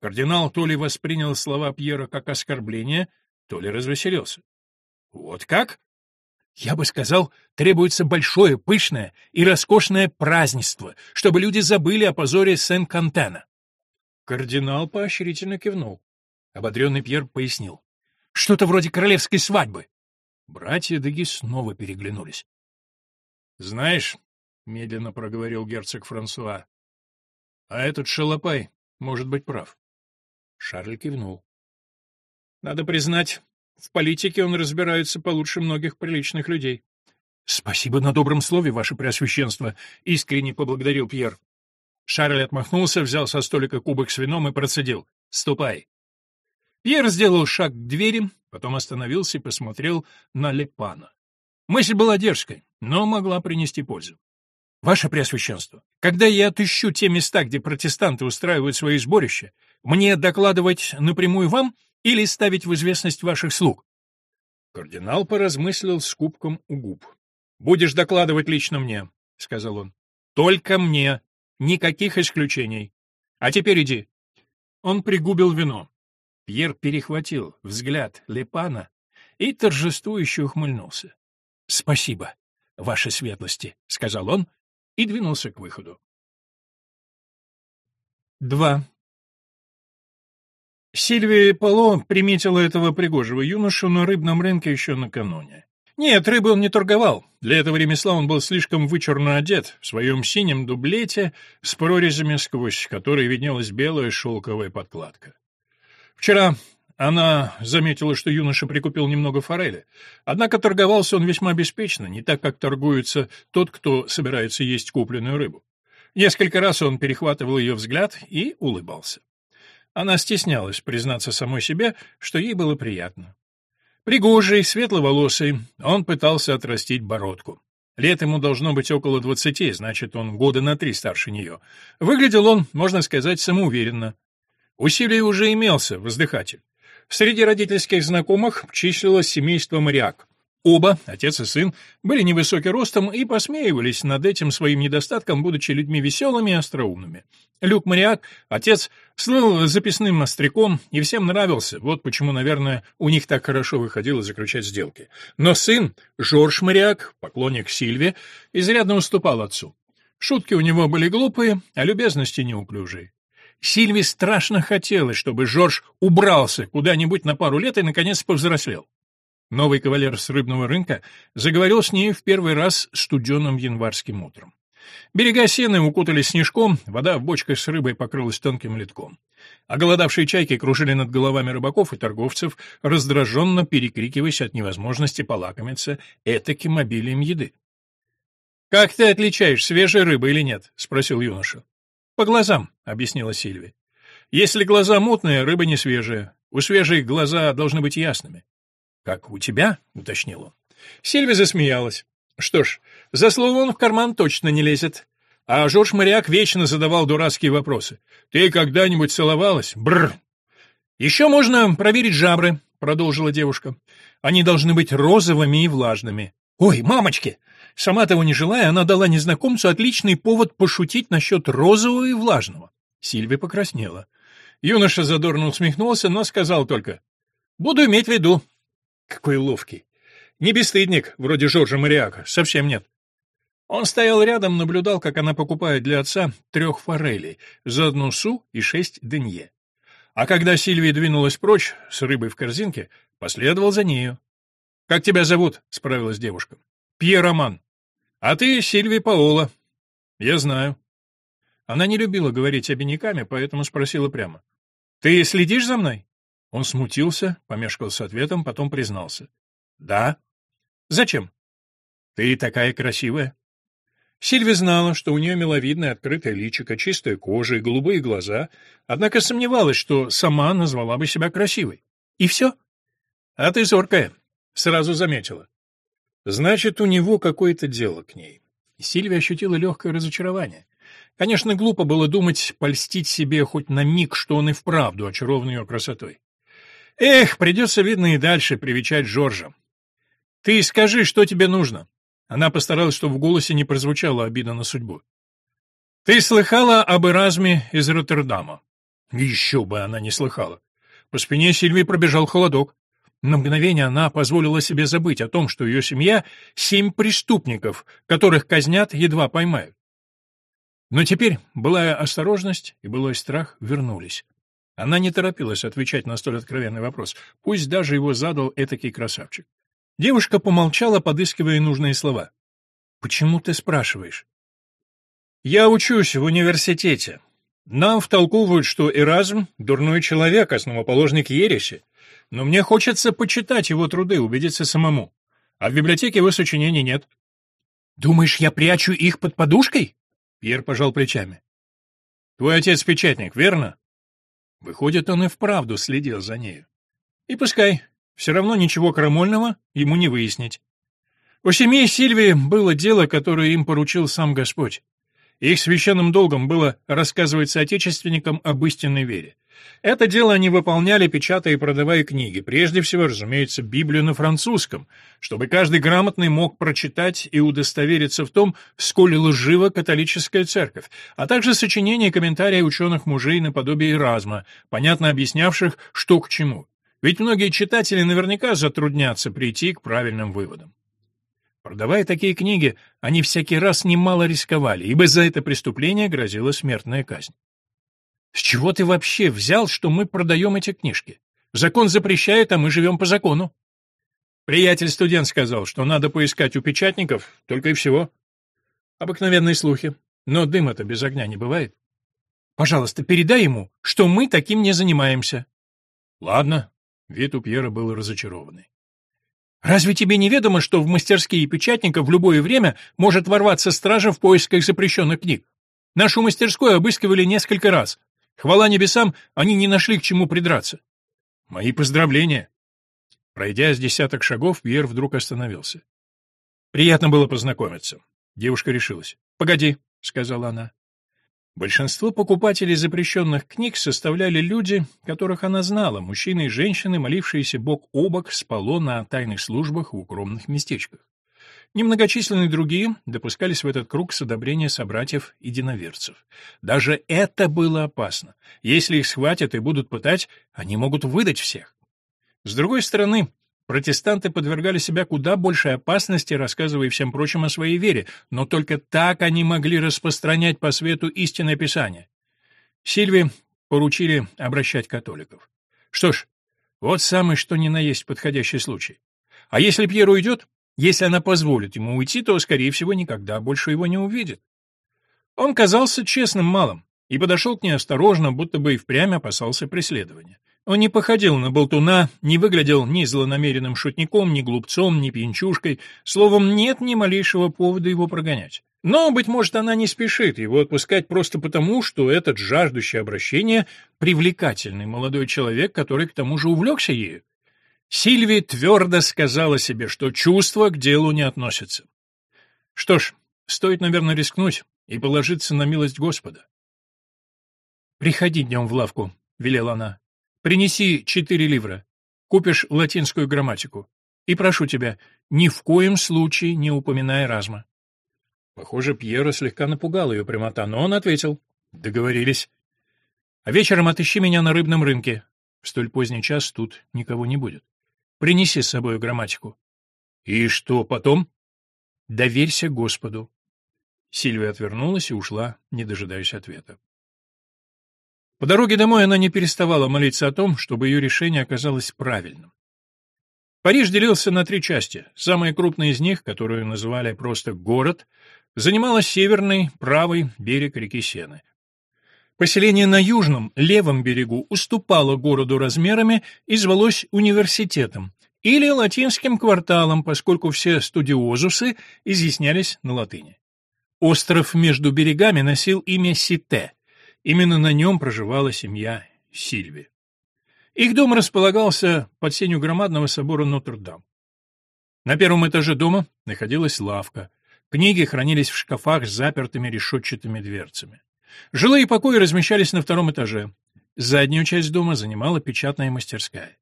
Кардинал то ли воспринял слова Пьера как оскорбление, то ли развеселился. «Вот как?» Я бы сказал, требуется большое, пышное и роскошное празднество, чтобы люди забыли о позоре Сен-Кантена. Кардинал поощрительно кивнул. Ободренный Пьер пояснил. Что-то вроде королевской свадьбы. Братья Деги снова переглянулись. «Знаешь», — медленно проговорил герцог Франсуа, — «а этот шалопай может быть прав». Шарль кивнул. «Надо признать, в политике он разбирается получше многих приличных людей. — Спасибо на добром слове, ваше преосвященство, — искренне поблагодарил Пьер. Шарль отмахнулся, взял со столика кубок с вином и процедил. — Ступай. Пьер сделал шаг к двери, потом остановился и посмотрел на Лепана. Мысль была дерзкой, но могла принести пользу. «Ваше Преосвященство, когда я отыщу те места, где протестанты устраивают свои сборища, мне докладывать напрямую вам или ставить в известность ваших слуг?» Кардинал поразмыслил с кубком у губ. «Будешь докладывать лично мне», — сказал он. «Только мне. Никаких исключений. А теперь иди». Он пригубил вино. Пьер перехватил взгляд Лепана и торжествующе ухмыльнулся. «Спасибо, ваши светлости», — сказал он и двинулся к выходу. Два. Сильвия Поло приметила этого пригожего юношу на рыбном рынке еще накануне. Нет, рыбы он не торговал. Для этого ремесла он был слишком вычурно одет, в своем синем дублете с прорезями, сквозь которые виднелась белая шелковая подкладка. Вчера она заметила, что юноша прикупил немного форели. Однако торговался он весьма беспечно, не так, как торгуется тот, кто собирается есть купленную рыбу. Несколько раз он перехватывал ее взгляд и улыбался. Она стеснялась признаться самой себе, что ей было приятно. Пригожий, светловолосый, он пытался отрастить бородку. Лет ему должно быть около двадцати, значит, он года на три старше нее. Выглядел он, можно сказать, самоуверенно. Усилий уже имелся, воздыхатель. Среди родительских знакомых числилось семейство моряк. Оба, отец и сын, были невысоки ростом и посмеивались над этим своим недостатком, будучи людьми веселыми и остроумными. Люк Мариак, отец, слыл записным остряком и всем нравился, вот почему, наверное, у них так хорошо выходило заключать сделки. Но сын, Жорж Мариак, поклонник Сильве, изрядно уступал отцу. Шутки у него были глупые, а любезности неуклюжие. Сильве страшно хотелось, чтобы Жорж убрался куда-нибудь на пару лет и, наконец, повзрослел. Новый кавалер с рыбного рынка заговорил с ней в первый раз студеным январским утром. Берега сены укутались снежком, вода в бочках с рыбой покрылась тонким литком. А голодавшие чайки кружили над головами рыбаков и торговцев, раздраженно перекрикиваясь от невозможности полакомиться этаким обилием еды. «Как ты отличаешь, свежая рыба или нет?» — спросил юноша. «По глазам», — объяснила Сильви. «Если глаза мутные, рыба не свежая. У свежей глаза должны быть ясными. «Как у тебя?» — уточнил он. Сильвия засмеялась. «Что ж, за слово он в карман точно не лезет». А Жорж Моряк вечно задавал дурацкие вопросы. «Ты когда-нибудь целовалась?» Бррр. «Еще можно проверить жабры», — продолжила девушка. «Они должны быть розовыми и влажными». «Ой, мамочки!» Сама того не желая, она дала незнакомцу отличный повод пошутить насчет розового и влажного. Сильвия покраснела. Юноша задорно усмехнулся, но сказал только «Буду иметь в виду». Какой ловкий. Не бесстыдник, вроде Жоржа Мариака, совсем нет. Он стоял рядом, наблюдал, как она покупает для отца трех форелей, за одну су и шесть денье. А когда Сильвия двинулась прочь с рыбой в корзинке, последовал за нею. «Как тебя зовут?» — справилась девушка. «Пьер Роман. А ты Сильвия Паола». «Я знаю». Она не любила говорить обиняками, поэтому спросила прямо. «Ты следишь за мной?» Он смутился, помешкал с ответом, потом признался. «Да». «Зачем?» «Ты такая красивая». Сильви знала, что у нее миловидное открытое личико, чистая кожа и голубые глаза, однако сомневалась, что сама назвала бы себя красивой. И все. А ты зоркая, сразу заметила. Значит, у него какое-то дело к ней. Сильвия ощутила легкое разочарование. Конечно, глупо было думать польстить себе хоть на миг, что он и вправду очарован ее красотой. Эх, придется, видно, и дальше привечать Жоржа. Ты скажи, что тебе нужно. Она постаралась, чтобы в голосе не прозвучала обида на судьбу. Ты слыхала об Эразме из Роттердама? Еще бы она не слыхала. По спине Сильвии пробежал холодок. На мгновение она позволила себе забыть о том, что ее семья — семь преступников, которых казнят, едва поймают. Но теперь былая осторожность и былой страх вернулись. Она не торопилась отвечать на столь откровенный вопрос, пусть даже его задал этакий красавчик. Девушка помолчала, подыскивая нужные слова. «Почему ты спрашиваешь?» «Я учусь в университете. Нам втолковывают, что Эразм — дурной человек, основоположник ереси. Но мне хочется почитать его труды, убедиться самому. А в библиотеке его сочинений нет». «Думаешь, я прячу их под подушкой?» Пьер пожал плечами. «Твой отец печатник, верно?» Выходит, он и вправду следил за нею. И пускай, все равно ничего крамольного ему не выяснить. У семьи Сильвии было дело, которое им поручил сам Господь. Их священным долгом было рассказывать соотечественникам об истинной вере. Это дело они выполняли, печатая и продавая книги, прежде всего, разумеется, Библию на французском, чтобы каждый грамотный мог прочитать и удостовериться в том, сколь лжива католическая церковь, а также сочинения и комментарии ученых-мужей наподобие Эразма, понятно объяснявших, что к чему. Ведь многие читатели наверняка затруднятся прийти к правильным выводам. Продавая такие книги, они всякий раз немало рисковали, ибо за это преступление грозила смертная казнь. С чего ты вообще взял, что мы продаем эти книжки? Закон запрещает, а мы живем по закону. Приятель-студент сказал, что надо поискать у печатников, только и всего. Обыкновенные слухи. Но дыма-то без огня не бывает. Пожалуйста, передай ему, что мы таким не занимаемся. Ладно. Вид у Пьера был разочарованный. Разве тебе не ведомо, что в мастерские печатников в любое время может ворваться стража в поисках запрещенных книг? Нашу мастерскую обыскивали несколько раз, Хвала небесам, они не нашли к чему придраться. Мои поздравления. Пройдя с десяток шагов, Пьер вдруг остановился. Приятно было познакомиться. Девушка решилась. «Погоди», — сказала она. Большинство покупателей запрещенных книг составляли люди, которых она знала, мужчины и женщины, молившиеся бок о бок с поло на тайных службах в укромных местечках. Немногочисленные другие допускались в этот круг с одобрения собратьев-единоверцев. Даже это было опасно. Если их схватят и будут пытать, они могут выдать всех. С другой стороны, Протестанты подвергали себя куда большей опасности, рассказывая всем прочим о своей вере, но только так они могли распространять по свету истинное Писание. Сильве поручили обращать католиков. Что ж, вот самый что ни на есть подходящий случай. А если Пьер уйдет, если она позволит ему уйти, то, скорее всего, никогда больше его не увидит. Он казался честным малым и подошел к ней осторожно, будто бы и впрямь опасался преследования. Он не походил на болтуна, не выглядел ни злонамеренным шутником, ни глупцом, ни пьянчушкой, словом, нет ни малейшего повода его прогонять. Но, быть может, она не спешит его отпускать просто потому, что этот жаждущий обращения — привлекательный молодой человек, который к тому же увлекся ею. Сильви твердо сказала себе, что чувства к делу не относятся. Что ж, стоит, наверное, рискнуть и положиться на милость Господа. «Приходи днем в лавку», — велела она. Принеси четыре ливра. Купишь латинскую грамматику. И прошу тебя, ни в коем случае не упоминай разма». Похоже, Пьера слегка напугал ее прямота, но он ответил. «Договорились. А вечером отыщи меня на рыбном рынке. В столь поздний час тут никого не будет. Принеси с собой грамматику». «И что потом?» «Доверься Господу». Сильвия отвернулась и ушла, не дожидаясь ответа. По дороге домой она не переставала молиться о том, чтобы ее решение оказалось правильным. Париж делился на три части. Самая крупная из них, которую называли просто «город», занимала северный, правый берег реки Сены. Поселение на южном, левом берегу уступало городу размерами и звалось университетом, или латинским кварталом, поскольку все студиозусы изъяснялись на латыни. Остров между берегами носил имя Сите, Именно на нем проживала семья Сильви. Их дом располагался под сенью громадного собора Нотр-Дам. На первом этаже дома находилась лавка. Книги хранились в шкафах с запертыми решетчатыми дверцами. Жилые покои размещались на втором этаже. Заднюю часть дома занимала печатная мастерская.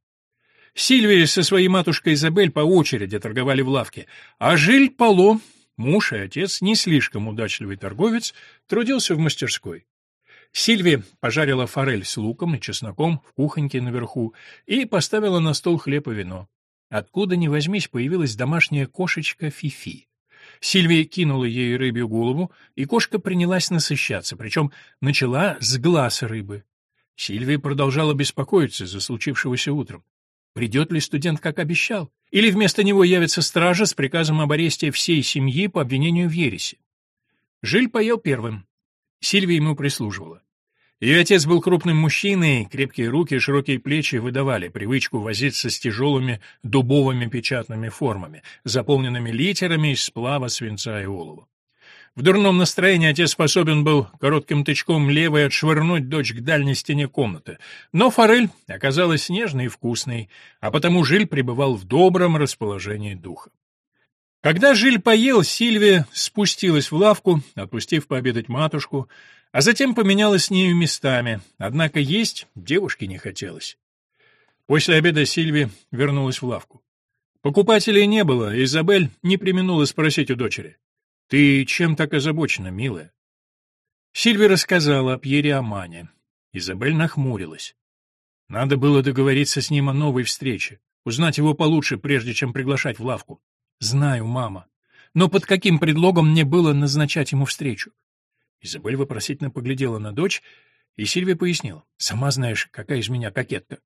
Сильвия со своей матушкой Изабель по очереди торговали в лавке, а Жиль Пало, муж и отец, не слишком удачливый торговец, трудился в мастерской. Сильви пожарила форель с луком и чесноком в кухоньке наверху и поставила на стол хлеб и вино. Откуда ни возьмись, появилась домашняя кошечка Фифи. Сильвия кинула ей рыбью голову, и кошка принялась насыщаться, причем начала с глаз рыбы. Сильвия продолжала беспокоиться за случившегося утром. Придет ли студент, как обещал? Или вместо него явится стража с приказом об аресте всей семьи по обвинению в ересе? Жиль поел первым. Сильвия ему прислуживала. Ее отец был крупным мужчиной, крепкие руки и широкие плечи выдавали привычку возиться с тяжелыми дубовыми печатными формами, заполненными литерами из сплава свинца и олова. В дурном настроении отец способен был коротким тычком левой отшвырнуть дочь к дальней стене комнаты. Но форель оказалась нежной и вкусной, а потому Жиль пребывал в добром расположении духа. Когда Жиль поел, Сильвия спустилась в лавку, отпустив пообедать матушку, а затем поменялась с нею местами, однако есть девушке не хотелось. После обеда Сильви вернулась в лавку. Покупателей не было, и Изабель не применула спросить у дочери. «Ты чем так озабочена, милая?» Сильви рассказала о Пьере Амане. Изабель нахмурилась. Надо было договориться с ним о новой встрече, узнать его получше, прежде чем приглашать в лавку. Знаю, мама. Но под каким предлогом мне было назначать ему встречу? Изабель вопросительно поглядела на дочь, и Сильвия пояснила. Сама знаешь, какая из меня кокетка.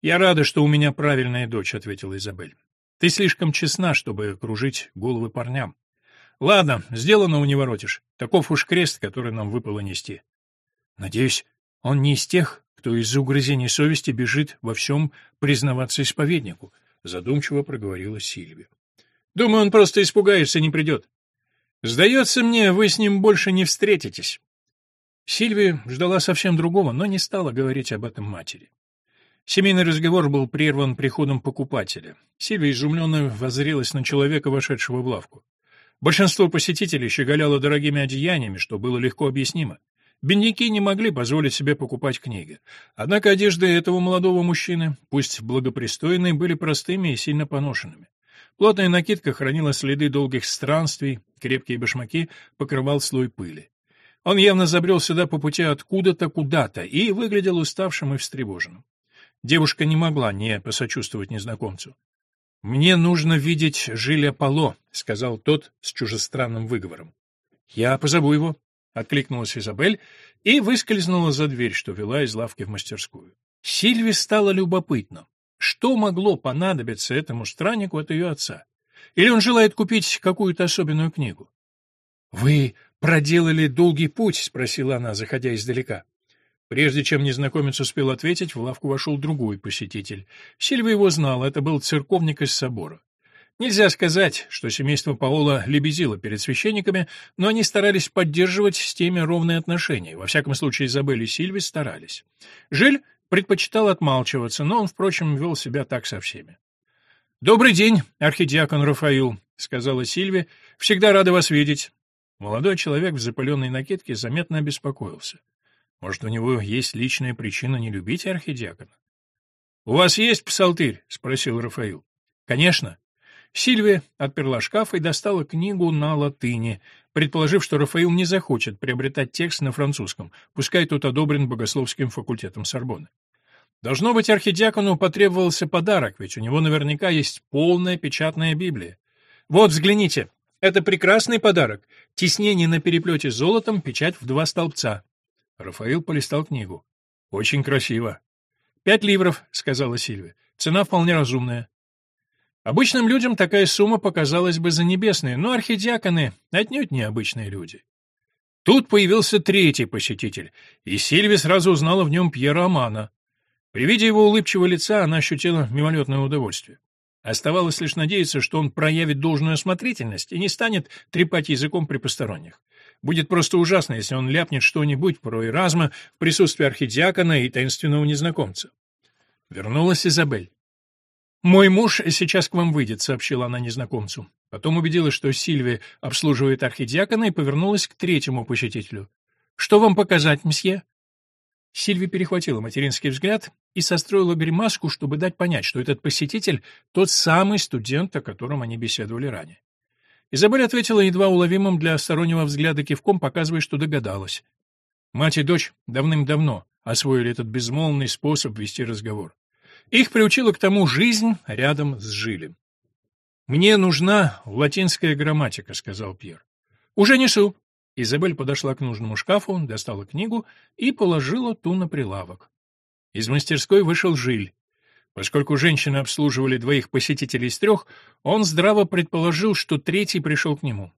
Я рада, что у меня правильная дочь, ответила Изабель. Ты слишком честна, чтобы кружить головы парням. Ладно, сделано не воротишь. Таков уж крест, который нам выпало нести. Надеюсь, он не из тех, кто из-за угрызений совести бежит во всем признаваться исповеднику, задумчиво проговорила Сильвия. Думаю, он просто испугается и не придет. Сдается мне, вы с ним больше не встретитесь. Сильвия ждала совсем другого, но не стала говорить об этом матери. Семейный разговор был прерван приходом покупателя. Сильвия изумленно воззрелась на человека, вошедшего в лавку. Большинство посетителей щеголяло дорогими одеяниями, что было легко объяснимо. Бедняки не могли позволить себе покупать книги. Однако одежды этого молодого мужчины, пусть благопристойные, были простыми и сильно поношенными. Плотная накидка хранила следы долгих странствий, крепкие башмаки покрывал слой пыли. Он явно забрел сюда по пути откуда-то куда-то и выглядел уставшим и встревоженным. Девушка не могла не посочувствовать незнакомцу. «Мне нужно видеть Жиля Пало», — сказал тот с чужестранным выговором. «Я позову его», — откликнулась Изабель и выскользнула за дверь, что вела из лавки в мастерскую. Сильве стало любопытно, что могло понадобиться этому страннику от ее отца? Или он желает купить какую-то особенную книгу? «Вы проделали долгий путь?» — спросила она, заходя издалека. Прежде чем незнакомец успел ответить, в лавку вошел другой посетитель. Сильва его знал, это был церковник из собора. Нельзя сказать, что семейство Паола лебезило перед священниками, но они старались поддерживать с теми ровные отношения. Во всяком случае, Изабель и Сильви старались. Жиль предпочитал отмалчиваться, но он, впрочем, вел себя так со всеми. «Добрый день, архидиакон Рафаил», — сказала Сильви. «Всегда рада вас видеть». Молодой человек в запыленной накидке заметно обеспокоился. Может, у него есть личная причина не любить архидиакона? «У вас есть псалтырь?» — спросил Рафаил. «Конечно». Сильвия отперла шкаф и достала книгу на латыни, предположив, что Рафаил не захочет приобретать текст на французском, пускай тот одобрен богословским факультетом Сорбонны. Должно быть, архидиакону потребовался подарок, ведь у него наверняка есть полная печатная Библия. Вот, взгляните, это прекрасный подарок. Тиснение на переплете золотом, печать в два столбца. Рафаил полистал книгу. «Очень красиво». «Пять ливров», — сказала Сильвия. «Цена вполне разумная». Обычным людям такая сумма показалась бы занебесной, но архидиаконы отнюдь не обычные люди. Тут появился третий посетитель, и Сильви сразу узнала в нем Пьера Амана. При виде его улыбчивого лица она ощутила мимолетное удовольствие. Оставалось лишь надеяться, что он проявит должную осмотрительность и не станет трепать языком при посторонних. Будет просто ужасно, если он ляпнет что-нибудь про Эразма в присутствии архидиакона и таинственного незнакомца. Вернулась Изабель. «Мой муж сейчас к вам выйдет», — сообщила она незнакомцу. Потом убедилась, что Сильвия обслуживает архидиакона, и повернулась к третьему посетителю. «Что вам показать, мсье?» Сильвия перехватила материнский взгляд и состроила гримаску, чтобы дать понять, что этот посетитель — тот самый студент, о котором они беседовали ранее. Изабель ответила едва уловимым для стороннего взгляда кивком, показывая, что догадалась. Мать и дочь давным-давно освоили этот безмолвный способ вести разговор. Их приучила к тому жизнь рядом с Жилем. «Мне нужна латинская грамматика», — сказал Пьер. «Уже несу». Изабель подошла к нужному шкафу, достала книгу и положила ту на прилавок. Из мастерской вышел Жиль. Поскольку женщины обслуживали двоих посетителей из трех, он здраво предположил, что третий пришел к нему.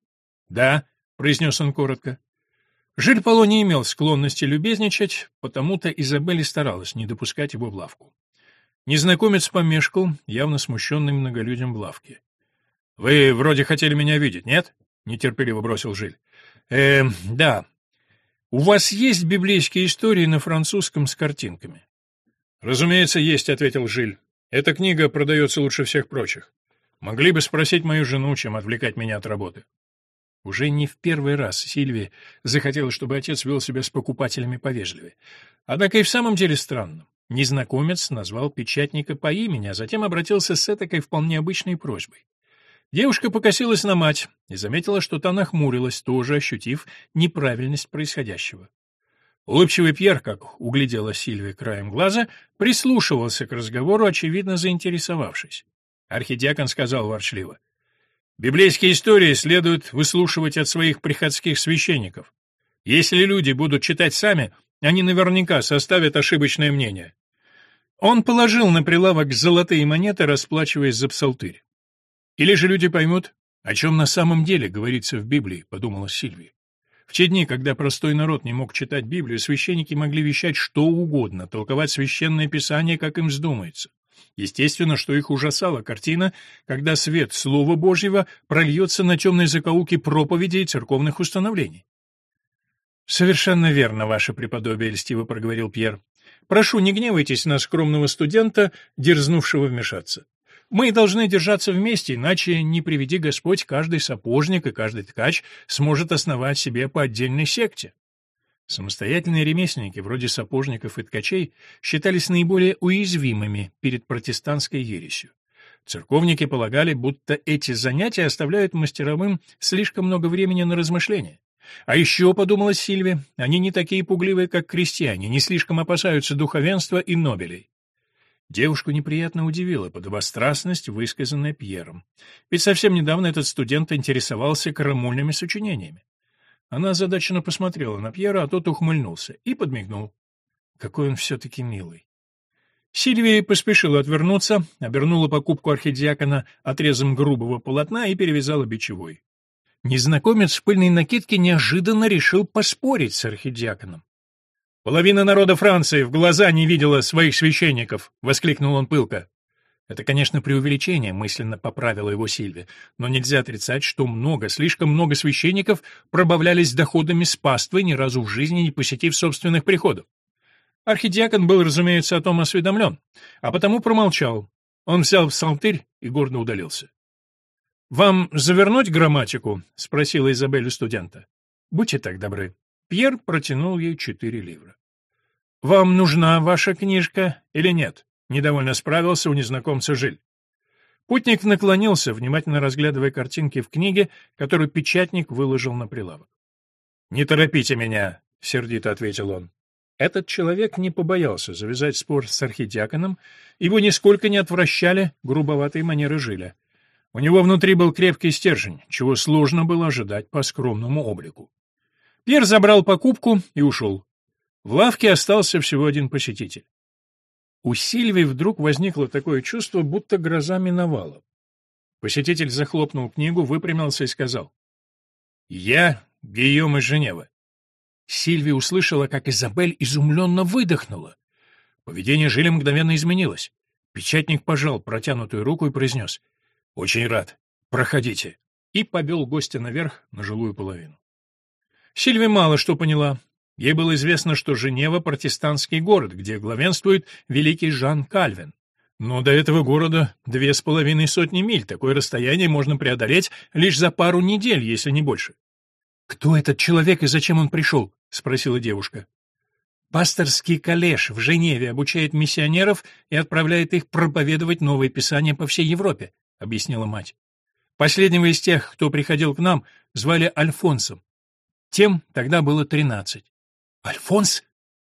«Да», — произнес он коротко. Жиль Поло не имел склонности любезничать, потому-то Изабель старалась не допускать его в лавку. Незнакомец помешкал, явно смущенный многолюдям в лавке. «Вы вроде хотели меня видеть, нет?» — нетерпеливо бросил Жиль. «Э, да. У вас есть библейские истории на французском с картинками?» «Разумеется, есть», — ответил Жиль. «Эта книга продается лучше всех прочих. Могли бы спросить мою жену, чем отвлекать меня от работы». Уже не в первый раз Сильвия захотела, чтобы отец вел себя с покупателями повежливее. Однако и в самом деле странно. Незнакомец назвал печатника по имени, а затем обратился с этакой вполне обычной просьбой. Девушка покосилась на мать и заметила, что та нахмурилась, тоже ощутив неправильность происходящего. Улыбчивый Пьер, как углядела Сильвия краем глаза, прислушивался к разговору, очевидно заинтересовавшись. Архидиакон сказал ворчливо. «Библейские истории следует выслушивать от своих приходских священников. Если люди будут читать сами, они наверняка составят ошибочное мнение». Он положил на прилавок золотые монеты, расплачиваясь за псалтырь. «Или же люди поймут, о чем на самом деле говорится в Библии», — подумала Сильвия. В те дни, когда простой народ не мог читать Библию, священники могли вещать что угодно, толковать священное писание, как им вздумается. Естественно, что их ужасала картина, когда свет Слова Божьего прольется на темные закоулки проповедей и церковных установлений. «Совершенно верно, ваше преподобие», — льстиво проговорил Пьер. «Прошу, не гневайтесь на скромного студента, дерзнувшего вмешаться. Мы должны держаться вместе, иначе, не приведи Господь, каждый сапожник и каждый ткач сможет основать себе по отдельной секте. Самостоятельные ремесленники, вроде сапожников и ткачей, считались наиболее уязвимыми перед протестантской ересью. Церковники полагали, будто эти занятия оставляют мастеровым слишком много времени на размышления. А еще, подумала Сильви, они не такие пугливые, как крестьяне, не слишком опасаются духовенства и нобелей. Девушку неприятно удивила подобострастность, высказанная Пьером. Ведь совсем недавно этот студент интересовался карамульными сочинениями. Она озадаченно посмотрела на Пьера, а тот ухмыльнулся и подмигнул. Какой он все-таки милый. Сильвия поспешила отвернуться, обернула покупку архидиакона отрезом грубого полотна и перевязала бичевой. Незнакомец в пыльной накидке неожиданно решил поспорить с архидиаконом. «Половина народа Франции в глаза не видела своих священников!» — воскликнул он пылко. Это, конечно, преувеличение, мысленно поправила его Сильвия, но нельзя отрицать, что много, слишком много священников пробавлялись доходами с паствы, ни разу в жизни не посетив собственных приходов. Архидиакон был, разумеется, о том осведомлен, а потому промолчал. Он взял псалтырь и гордо удалился. «Вам завернуть грамматику?» — спросила Изабель у студента. «Будьте так добры». Пьер протянул ей четыре ливра. «Вам нужна ваша книжка или нет?» Недовольно справился у незнакомца Жиль. Путник наклонился, внимательно разглядывая картинки в книге, которую печатник выложил на прилавок. «Не торопите меня», — сердито ответил он. Этот человек не побоялся завязать спор с архидиаконом, его нисколько не отвращали грубоватые манеры Жиля. У него внутри был крепкий стержень, чего сложно было ожидать по скромному облику. Пьер забрал покупку и ушел. В лавке остался всего один посетитель. У Сильвии вдруг возникло такое чувство, будто гроза миновала. Посетитель захлопнул книгу, выпрямился и сказал. «Я Гийом из Женевы». Сильвия услышала, как Изабель изумленно выдохнула. Поведение Жиля мгновенно изменилось. Печатник пожал протянутую руку и произнес. «Очень рад. Проходите». И повел гостя наверх на жилую половину. Сильвия мало что поняла. Ей было известно, что Женева — протестантский город, где главенствует великий Жан Кальвин. Но до этого города две с половиной сотни миль. Такое расстояние можно преодолеть лишь за пару недель, если не больше. «Кто этот человек и зачем он пришел?» — спросила девушка. «Пасторский коллеж в Женеве обучает миссионеров и отправляет их проповедовать новые писания по всей Европе», — объяснила мать. «Последнего из тех, кто приходил к нам, звали Альфонсом. Тем тогда было тринадцать. «Альфонс?»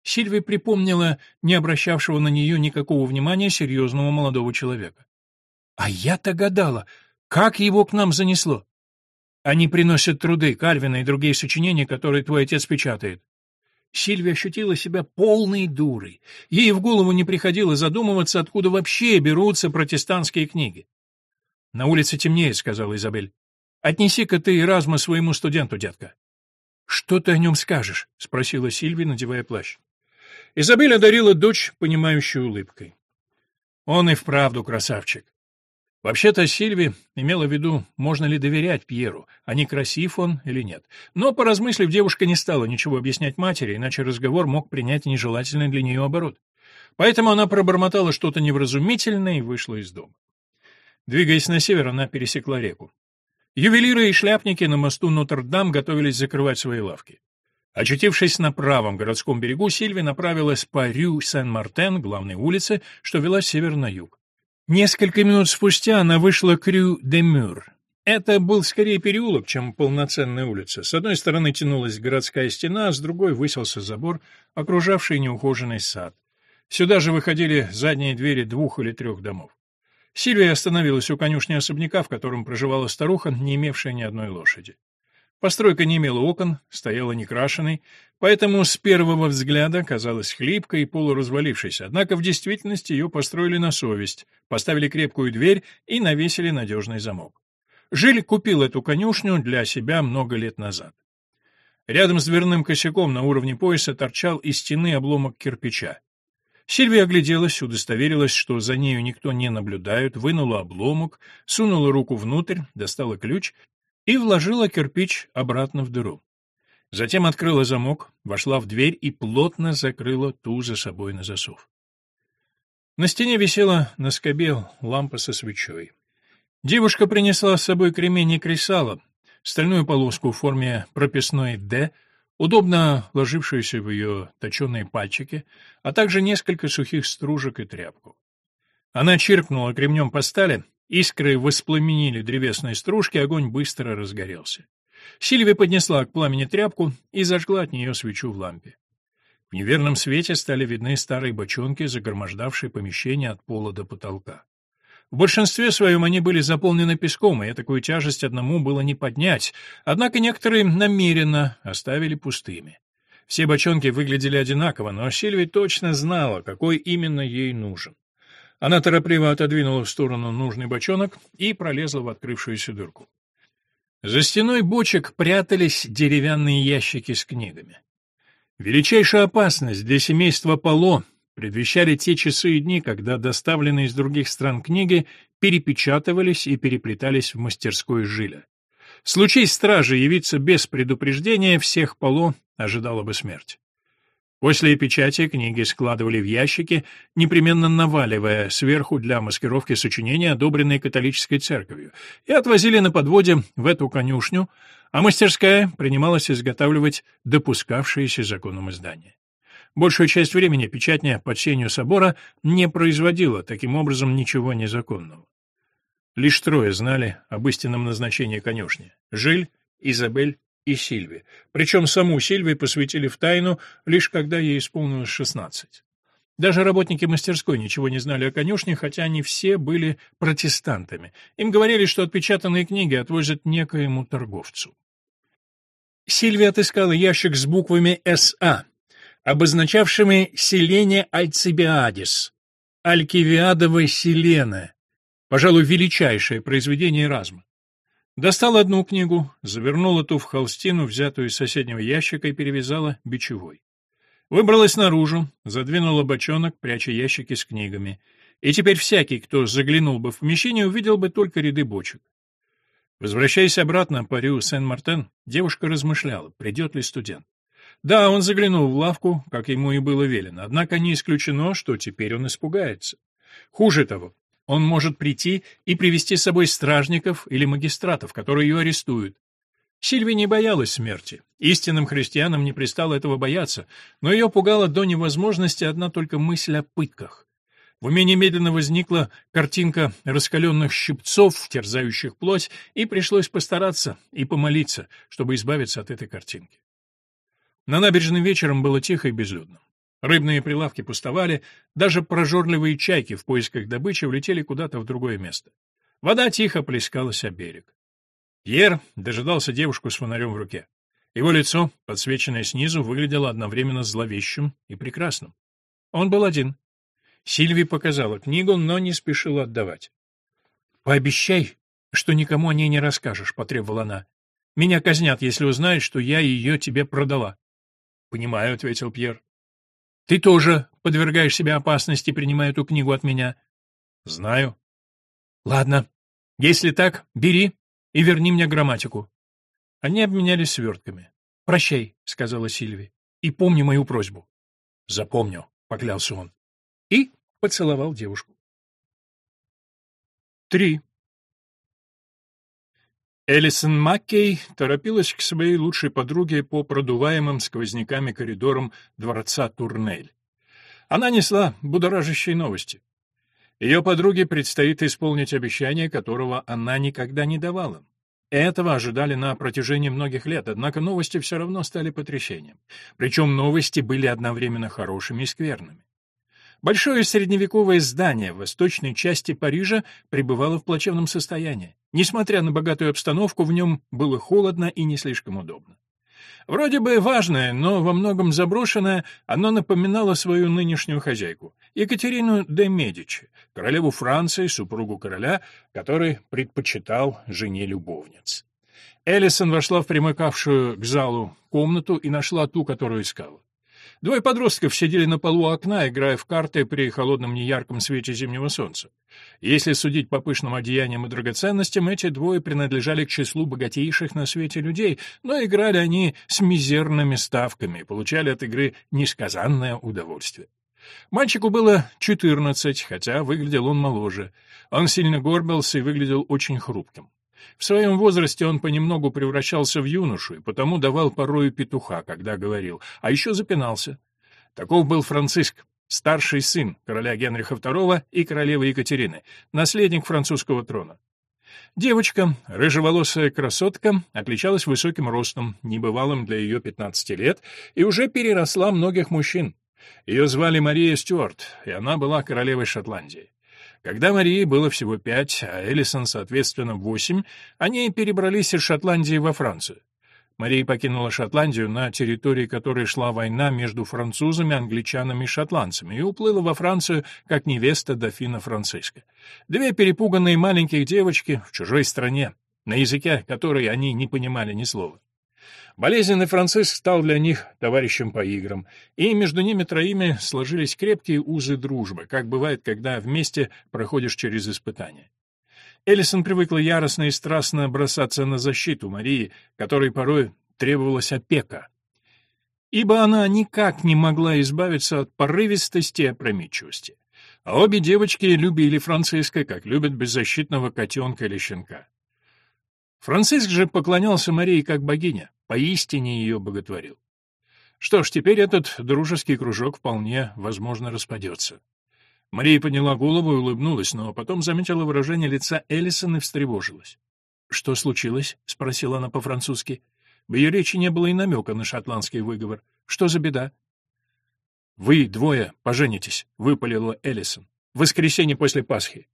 Сильвия припомнила не обращавшего на нее никакого внимания серьезного молодого человека. «А я-то гадала, как его к нам занесло?» «Они приносят труды Кальвина и другие сочинения, которые твой отец печатает». Сильвия ощутила себя полной дурой. Ей в голову не приходило задумываться, откуда вообще берутся протестантские книги. «На улице темнеет», — сказала Изабель. «Отнеси-ка ты Эразма своему студенту, детка». «Что ты о нем скажешь?» — спросила Сильви, надевая плащ. Изабель одарила дочь понимающей улыбкой. «Он и вправду красавчик». Вообще-то Сильви имела в виду, можно ли доверять Пьеру, а не красив он или нет. Но, поразмыслив, девушка не стала ничего объяснять матери, иначе разговор мог принять нежелательный для нее оборот. Поэтому она пробормотала что-то невразумительное и вышла из дома. Двигаясь на север, она пересекла реку. Ювелиры и шляпники на мосту Нотр-Дам готовились закрывать свои лавки. Очутившись на правом городском берегу, Сильви направилась по Рю Сен-Мартен, главной улице, что вела с севера на юг. Несколько минут спустя она вышла к Рю де Мюр. Это был скорее переулок, чем полноценная улица. С одной стороны тянулась городская стена, а с другой высился забор, окружавший неухоженный сад. Сюда же выходили задние двери двух или трех домов. Сильвия остановилась у конюшни особняка, в котором проживала старуха, не имевшая ни одной лошади. Постройка не имела окон, стояла некрашенной, поэтому с первого взгляда казалась хлипкой и полуразвалившейся, однако в действительности ее построили на совесть, поставили крепкую дверь и навесили надежный замок. Жиль купил эту конюшню для себя много лет назад. Рядом с дверным косяком на уровне пояса торчал из стены обломок кирпича. Сильвия огляделась, удостоверилась, что за нею никто не наблюдает, вынула обломок, сунула руку внутрь, достала ключ и вложила кирпич обратно в дыру. Затем открыла замок, вошла в дверь и плотно закрыла ту за собой на засов. На стене висела на скобе лампа со свечой. Девушка принесла с собой кремень и кресало, стальную полоску в форме прописной «Д», удобно ложившуюся в ее точеные пальчики, а также несколько сухих стружек и тряпку. Она чиркнула кремнем по стали, искры воспламенили древесные стружки, огонь быстро разгорелся. Сильвия поднесла к пламени тряпку и зажгла от нее свечу в лампе. В неверном свете стали видны старые бочонки, загромождавшие помещение от пола до потолка. В большинстве своем они были заполнены песком, и такую тяжесть одному было не поднять, однако некоторые намеренно оставили пустыми. Все бочонки выглядели одинаково, но Сильвия точно знала, какой именно ей нужен. Она торопливо отодвинула в сторону нужный бочонок и пролезла в открывшуюся дырку. За стеной бочек прятались деревянные ящики с книгами. Величайшая опасность для семейства Поло предвещали те часы и дни, когда доставленные из других стран книги перепечатывались и переплетались в мастерской Жиля. Случись стражи явиться без предупреждения, всех Поло ожидала бы смерть. После печати книги складывали в ящики, непременно наваливая сверху для маскировки сочинения, одобренные католической церковью, и отвозили на подводе в эту конюшню, а мастерская принималась изготавливать допускавшиеся законом издания. Большую часть времени печатня под сенью собора не производила таким образом ничего незаконного. Лишь трое знали об истинном назначении конюшни — Жиль, Изабель и Сильви, причем саму Сильви посвятили в тайну, лишь когда ей исполнилось шестнадцать. Даже работники мастерской ничего не знали о конюшне, хотя они все были протестантами. Им говорили, что отпечатанные книги отвозят некоему торговцу. Сильвия отыскала ящик с буквами «СА», обозначавшими селение Альцибиадис, Алькивиадовой селена, пожалуй, величайшее произведение Эразма. Достала одну книгу, завернула ту в холстину, взятую из соседнего ящика, и перевязала бичевой. Выбралась наружу, задвинула бочонок, пряча ящики с книгами. И теперь всякий, кто заглянул бы в помещение, увидел бы только ряды бочек. Возвращаясь обратно по Рю Сен-Мартен, девушка размышляла, придет ли студент. Да, он заглянул в лавку, как ему и было велено, однако не исключено, что теперь он испугается. Хуже того, он может прийти и привести с собой стражников или магистратов, которые ее арестуют. Сильвия не боялась смерти. Истинным христианам не пристало этого бояться, но ее пугала до невозможности одна только мысль о пытках. В уме немедленно возникла картинка раскаленных щипцов, терзающих плоть, и пришлось постараться и помолиться, чтобы избавиться от этой картинки. На набережной вечером было тихо и безлюдно. Рыбные прилавки пустовали, даже прожорливые чайки в поисках добычи улетели куда-то в другое место. Вода тихо плескалась о берег. Пьер дожидался девушку с фонарем в руке. Его лицо, подсвеченное снизу, выглядело одновременно зловещим и прекрасным. Он был один. Сильви показала книгу, но не спешила отдавать. «Пообещай, что никому о ней не расскажешь», — потребовала она. «Меня казнят, если узнают, что я ее тебе продала». «Понимаю», — ответил Пьер. Ты тоже подвергаешь себя опасности, принимая эту книгу от меня. Знаю. Ладно. Если так, бери и верни мне грамматику. Они обменялись свертками. Прощай, сказала Сильви. И помни мою просьбу. Запомню, поклялся он. И поцеловал девушку. Три. Элисон Маккей торопилась к своей лучшей подруге по продуваемым сквозняками коридорам дворца Турнель. Она несла будоражащие новости. Ее подруге предстоит исполнить обещание, которого она никогда не давала. Этого ожидали на протяжении многих лет, однако новости все равно стали потрясением. Причем новости были одновременно хорошими и скверными. Большое средневековое здание в восточной части Парижа пребывало в плачевном состоянии. Несмотря на богатую обстановку, в нем было холодно и не слишком удобно. Вроде бы важное, но во многом заброшенное, оно напоминало свою нынешнюю хозяйку, Екатерину де Медичи, королеву Франции, супругу короля, который предпочитал жене любовниц. Эллисон вошла в примыкавшую к залу комнату и нашла ту, которую искала. Двое подростков сидели на полу окна, играя в карты при холодном неярком свете зимнего солнца. Если судить по пышным одеяниям и драгоценностям, эти двое принадлежали к числу богатейших на свете людей, но играли они с мизерными ставками и получали от игры несказанное удовольствие. Мальчику было четырнадцать, хотя выглядел он моложе. Он сильно горбился и выглядел очень хрупким. В своем возрасте он понемногу превращался в юношу и потому давал порою петуха, когда говорил, а еще запинался. Таков был Франциск, старший сын короля Генриха II и королевы Екатерины, наследник французского трона. Девочка, рыжеволосая красотка, отличалась высоким ростом, небывалым для ее 15 лет, и уже переросла многих мужчин. Ее звали Мария Стюарт, и она была королевой Шотландии. Когда Марии было всего пять, а Эллисон, соответственно, восемь, они перебрались из Шотландии во Францию. Мария покинула Шотландию, на территории которой шла война между французами, англичанами и шотландцами, и уплыла во Францию как невеста дофина Франциска. Две перепуганные маленькие девочки в чужой стране, на языке которой они не понимали ни слова. Болезненный Франциск стал для них товарищем по играм, и между ними троими сложились крепкие узы дружбы, как бывает, когда вместе проходишь через испытания. Эллисон привыкла яростно и страстно бросаться на защиту Марии, которой порой требовалась опека, ибо она никак не могла избавиться от порывистости и опрометчивости. А обе девочки любили Франциска, как любят беззащитного котенка или щенка. Франциск же поклонялся Марии как богине, поистине ее боготворил. Что ж, теперь этот дружеский кружок вполне, возможно, распадется. Мария подняла голову и улыбнулась, но потом заметила выражение лица Эллисон и встревожилась. «Что случилось?» — спросила она по-французски. В ее речи не было и намека на шотландский выговор. «Что за беда?» «Вы двое поженитесь», — выпалила Эллисон. «В воскресенье после Пасхи».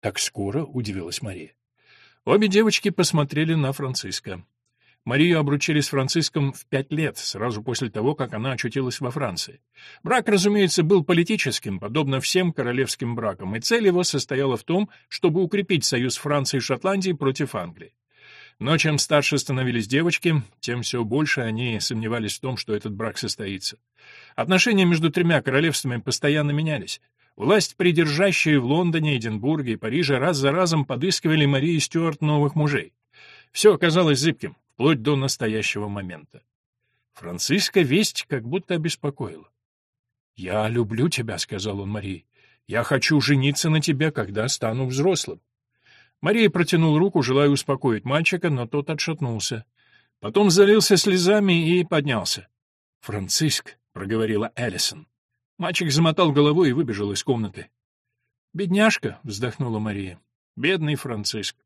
«Так скоро?» — удивилась Мария. Обе девочки посмотрели на Франциска. Марию обручили с Франциском в пять лет, сразу после того, как она очутилась во Франции. Брак, разумеется, был политическим, подобно всем королевским бракам, и цель его состояла в том, чтобы укрепить союз Франции и Шотландии против Англии. Но чем старше становились девочки, тем все больше они сомневались в том, что этот брак состоится. Отношения между тремя королевствами постоянно менялись. Власть, придержащие в Лондоне, Эдинбурге и Париже, раз за разом подыскивали Марии Стюарт новых мужей. Все оказалось зыбким вплоть до настоящего момента. Франциска весть как будто обеспокоила. «Я люблю тебя», — сказал он Марии. «Я хочу жениться на тебе, когда стану взрослым». Мария протянул руку, желая успокоить мальчика, но тот отшатнулся. Потом залился слезами и поднялся. «Франциск», — проговорила Эллисон. Мальчик замотал головой и выбежал из комнаты. «Бедняжка», — вздохнула Мария. «Бедный Франциск».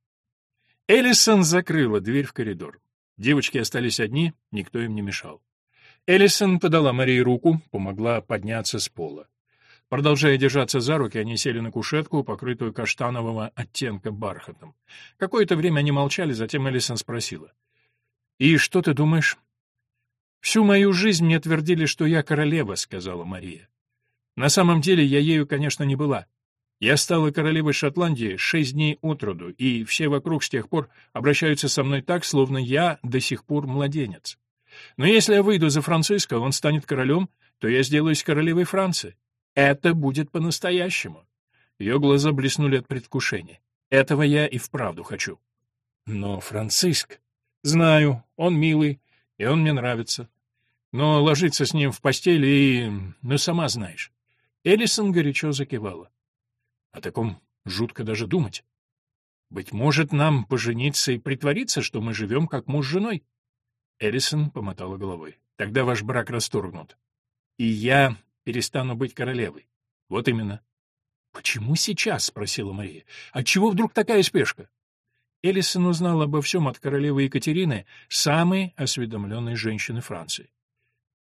Эллисон закрыла дверь в коридор. Девочки остались одни, никто им не мешал. Эллисон подала Марии руку, помогла подняться с пола. Продолжая держаться за руки, они сели на кушетку, покрытую каштанового оттенка бархатом. Какое-то время они молчали, затем Эллисон спросила. «И что ты думаешь?» «Всю мою жизнь мне твердили, что я королева», — сказала Мария. «На самом деле я ею, конечно, не была. Я стала королевой Шотландии шесть дней от роду, и все вокруг с тех пор обращаются со мной так, словно я до сих пор младенец. Но если я выйду за Франциска, он станет королем, то я сделаюсь королевой Франции. Это будет по-настоящему. Ее глаза блеснули от предвкушения. Этого я и вправду хочу. Но Франциск... Знаю, он милый, и он мне нравится. Но ложиться с ним в постели и... Ну, сама знаешь. Элисон горячо закивала. О таком жутко даже думать. Быть может, нам пожениться и притвориться, что мы живем как муж с женой? Эллисон помотала головой. Тогда ваш брак расторгнут. И я перестану быть королевой. Вот именно. Почему сейчас? спросила Мария. Отчего вдруг такая спешка? Эллисон узнал обо всем от королевы Екатерины, самой осведомленной женщины Франции.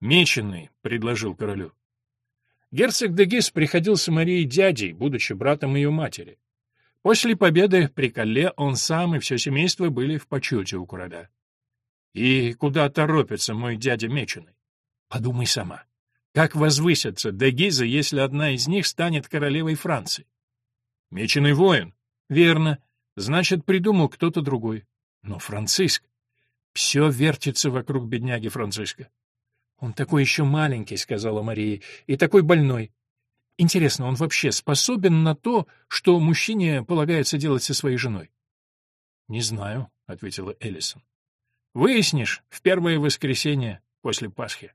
«Меченый», — предложил королю. Герцог де Гис приходился Марии дядей, будучи братом ее матери. После победы при Калле он сам и все семейство были в почете у короля. И куда торопится мой дядя Меченый? Подумай сама. Как возвысятся де Гизы, если одна из них станет королевой Франции? Меченый воин. Верно. Значит, придумал кто-то другой. Но Франциск... Все вертится вокруг бедняги Франциска. «Он такой еще маленький», — сказала Мария, — «и такой больной. Интересно, он вообще способен на то, что мужчине полагается делать со своей женой?» «Не знаю», — ответила Эллисон. «Выяснишь в первое воскресенье после Пасхи».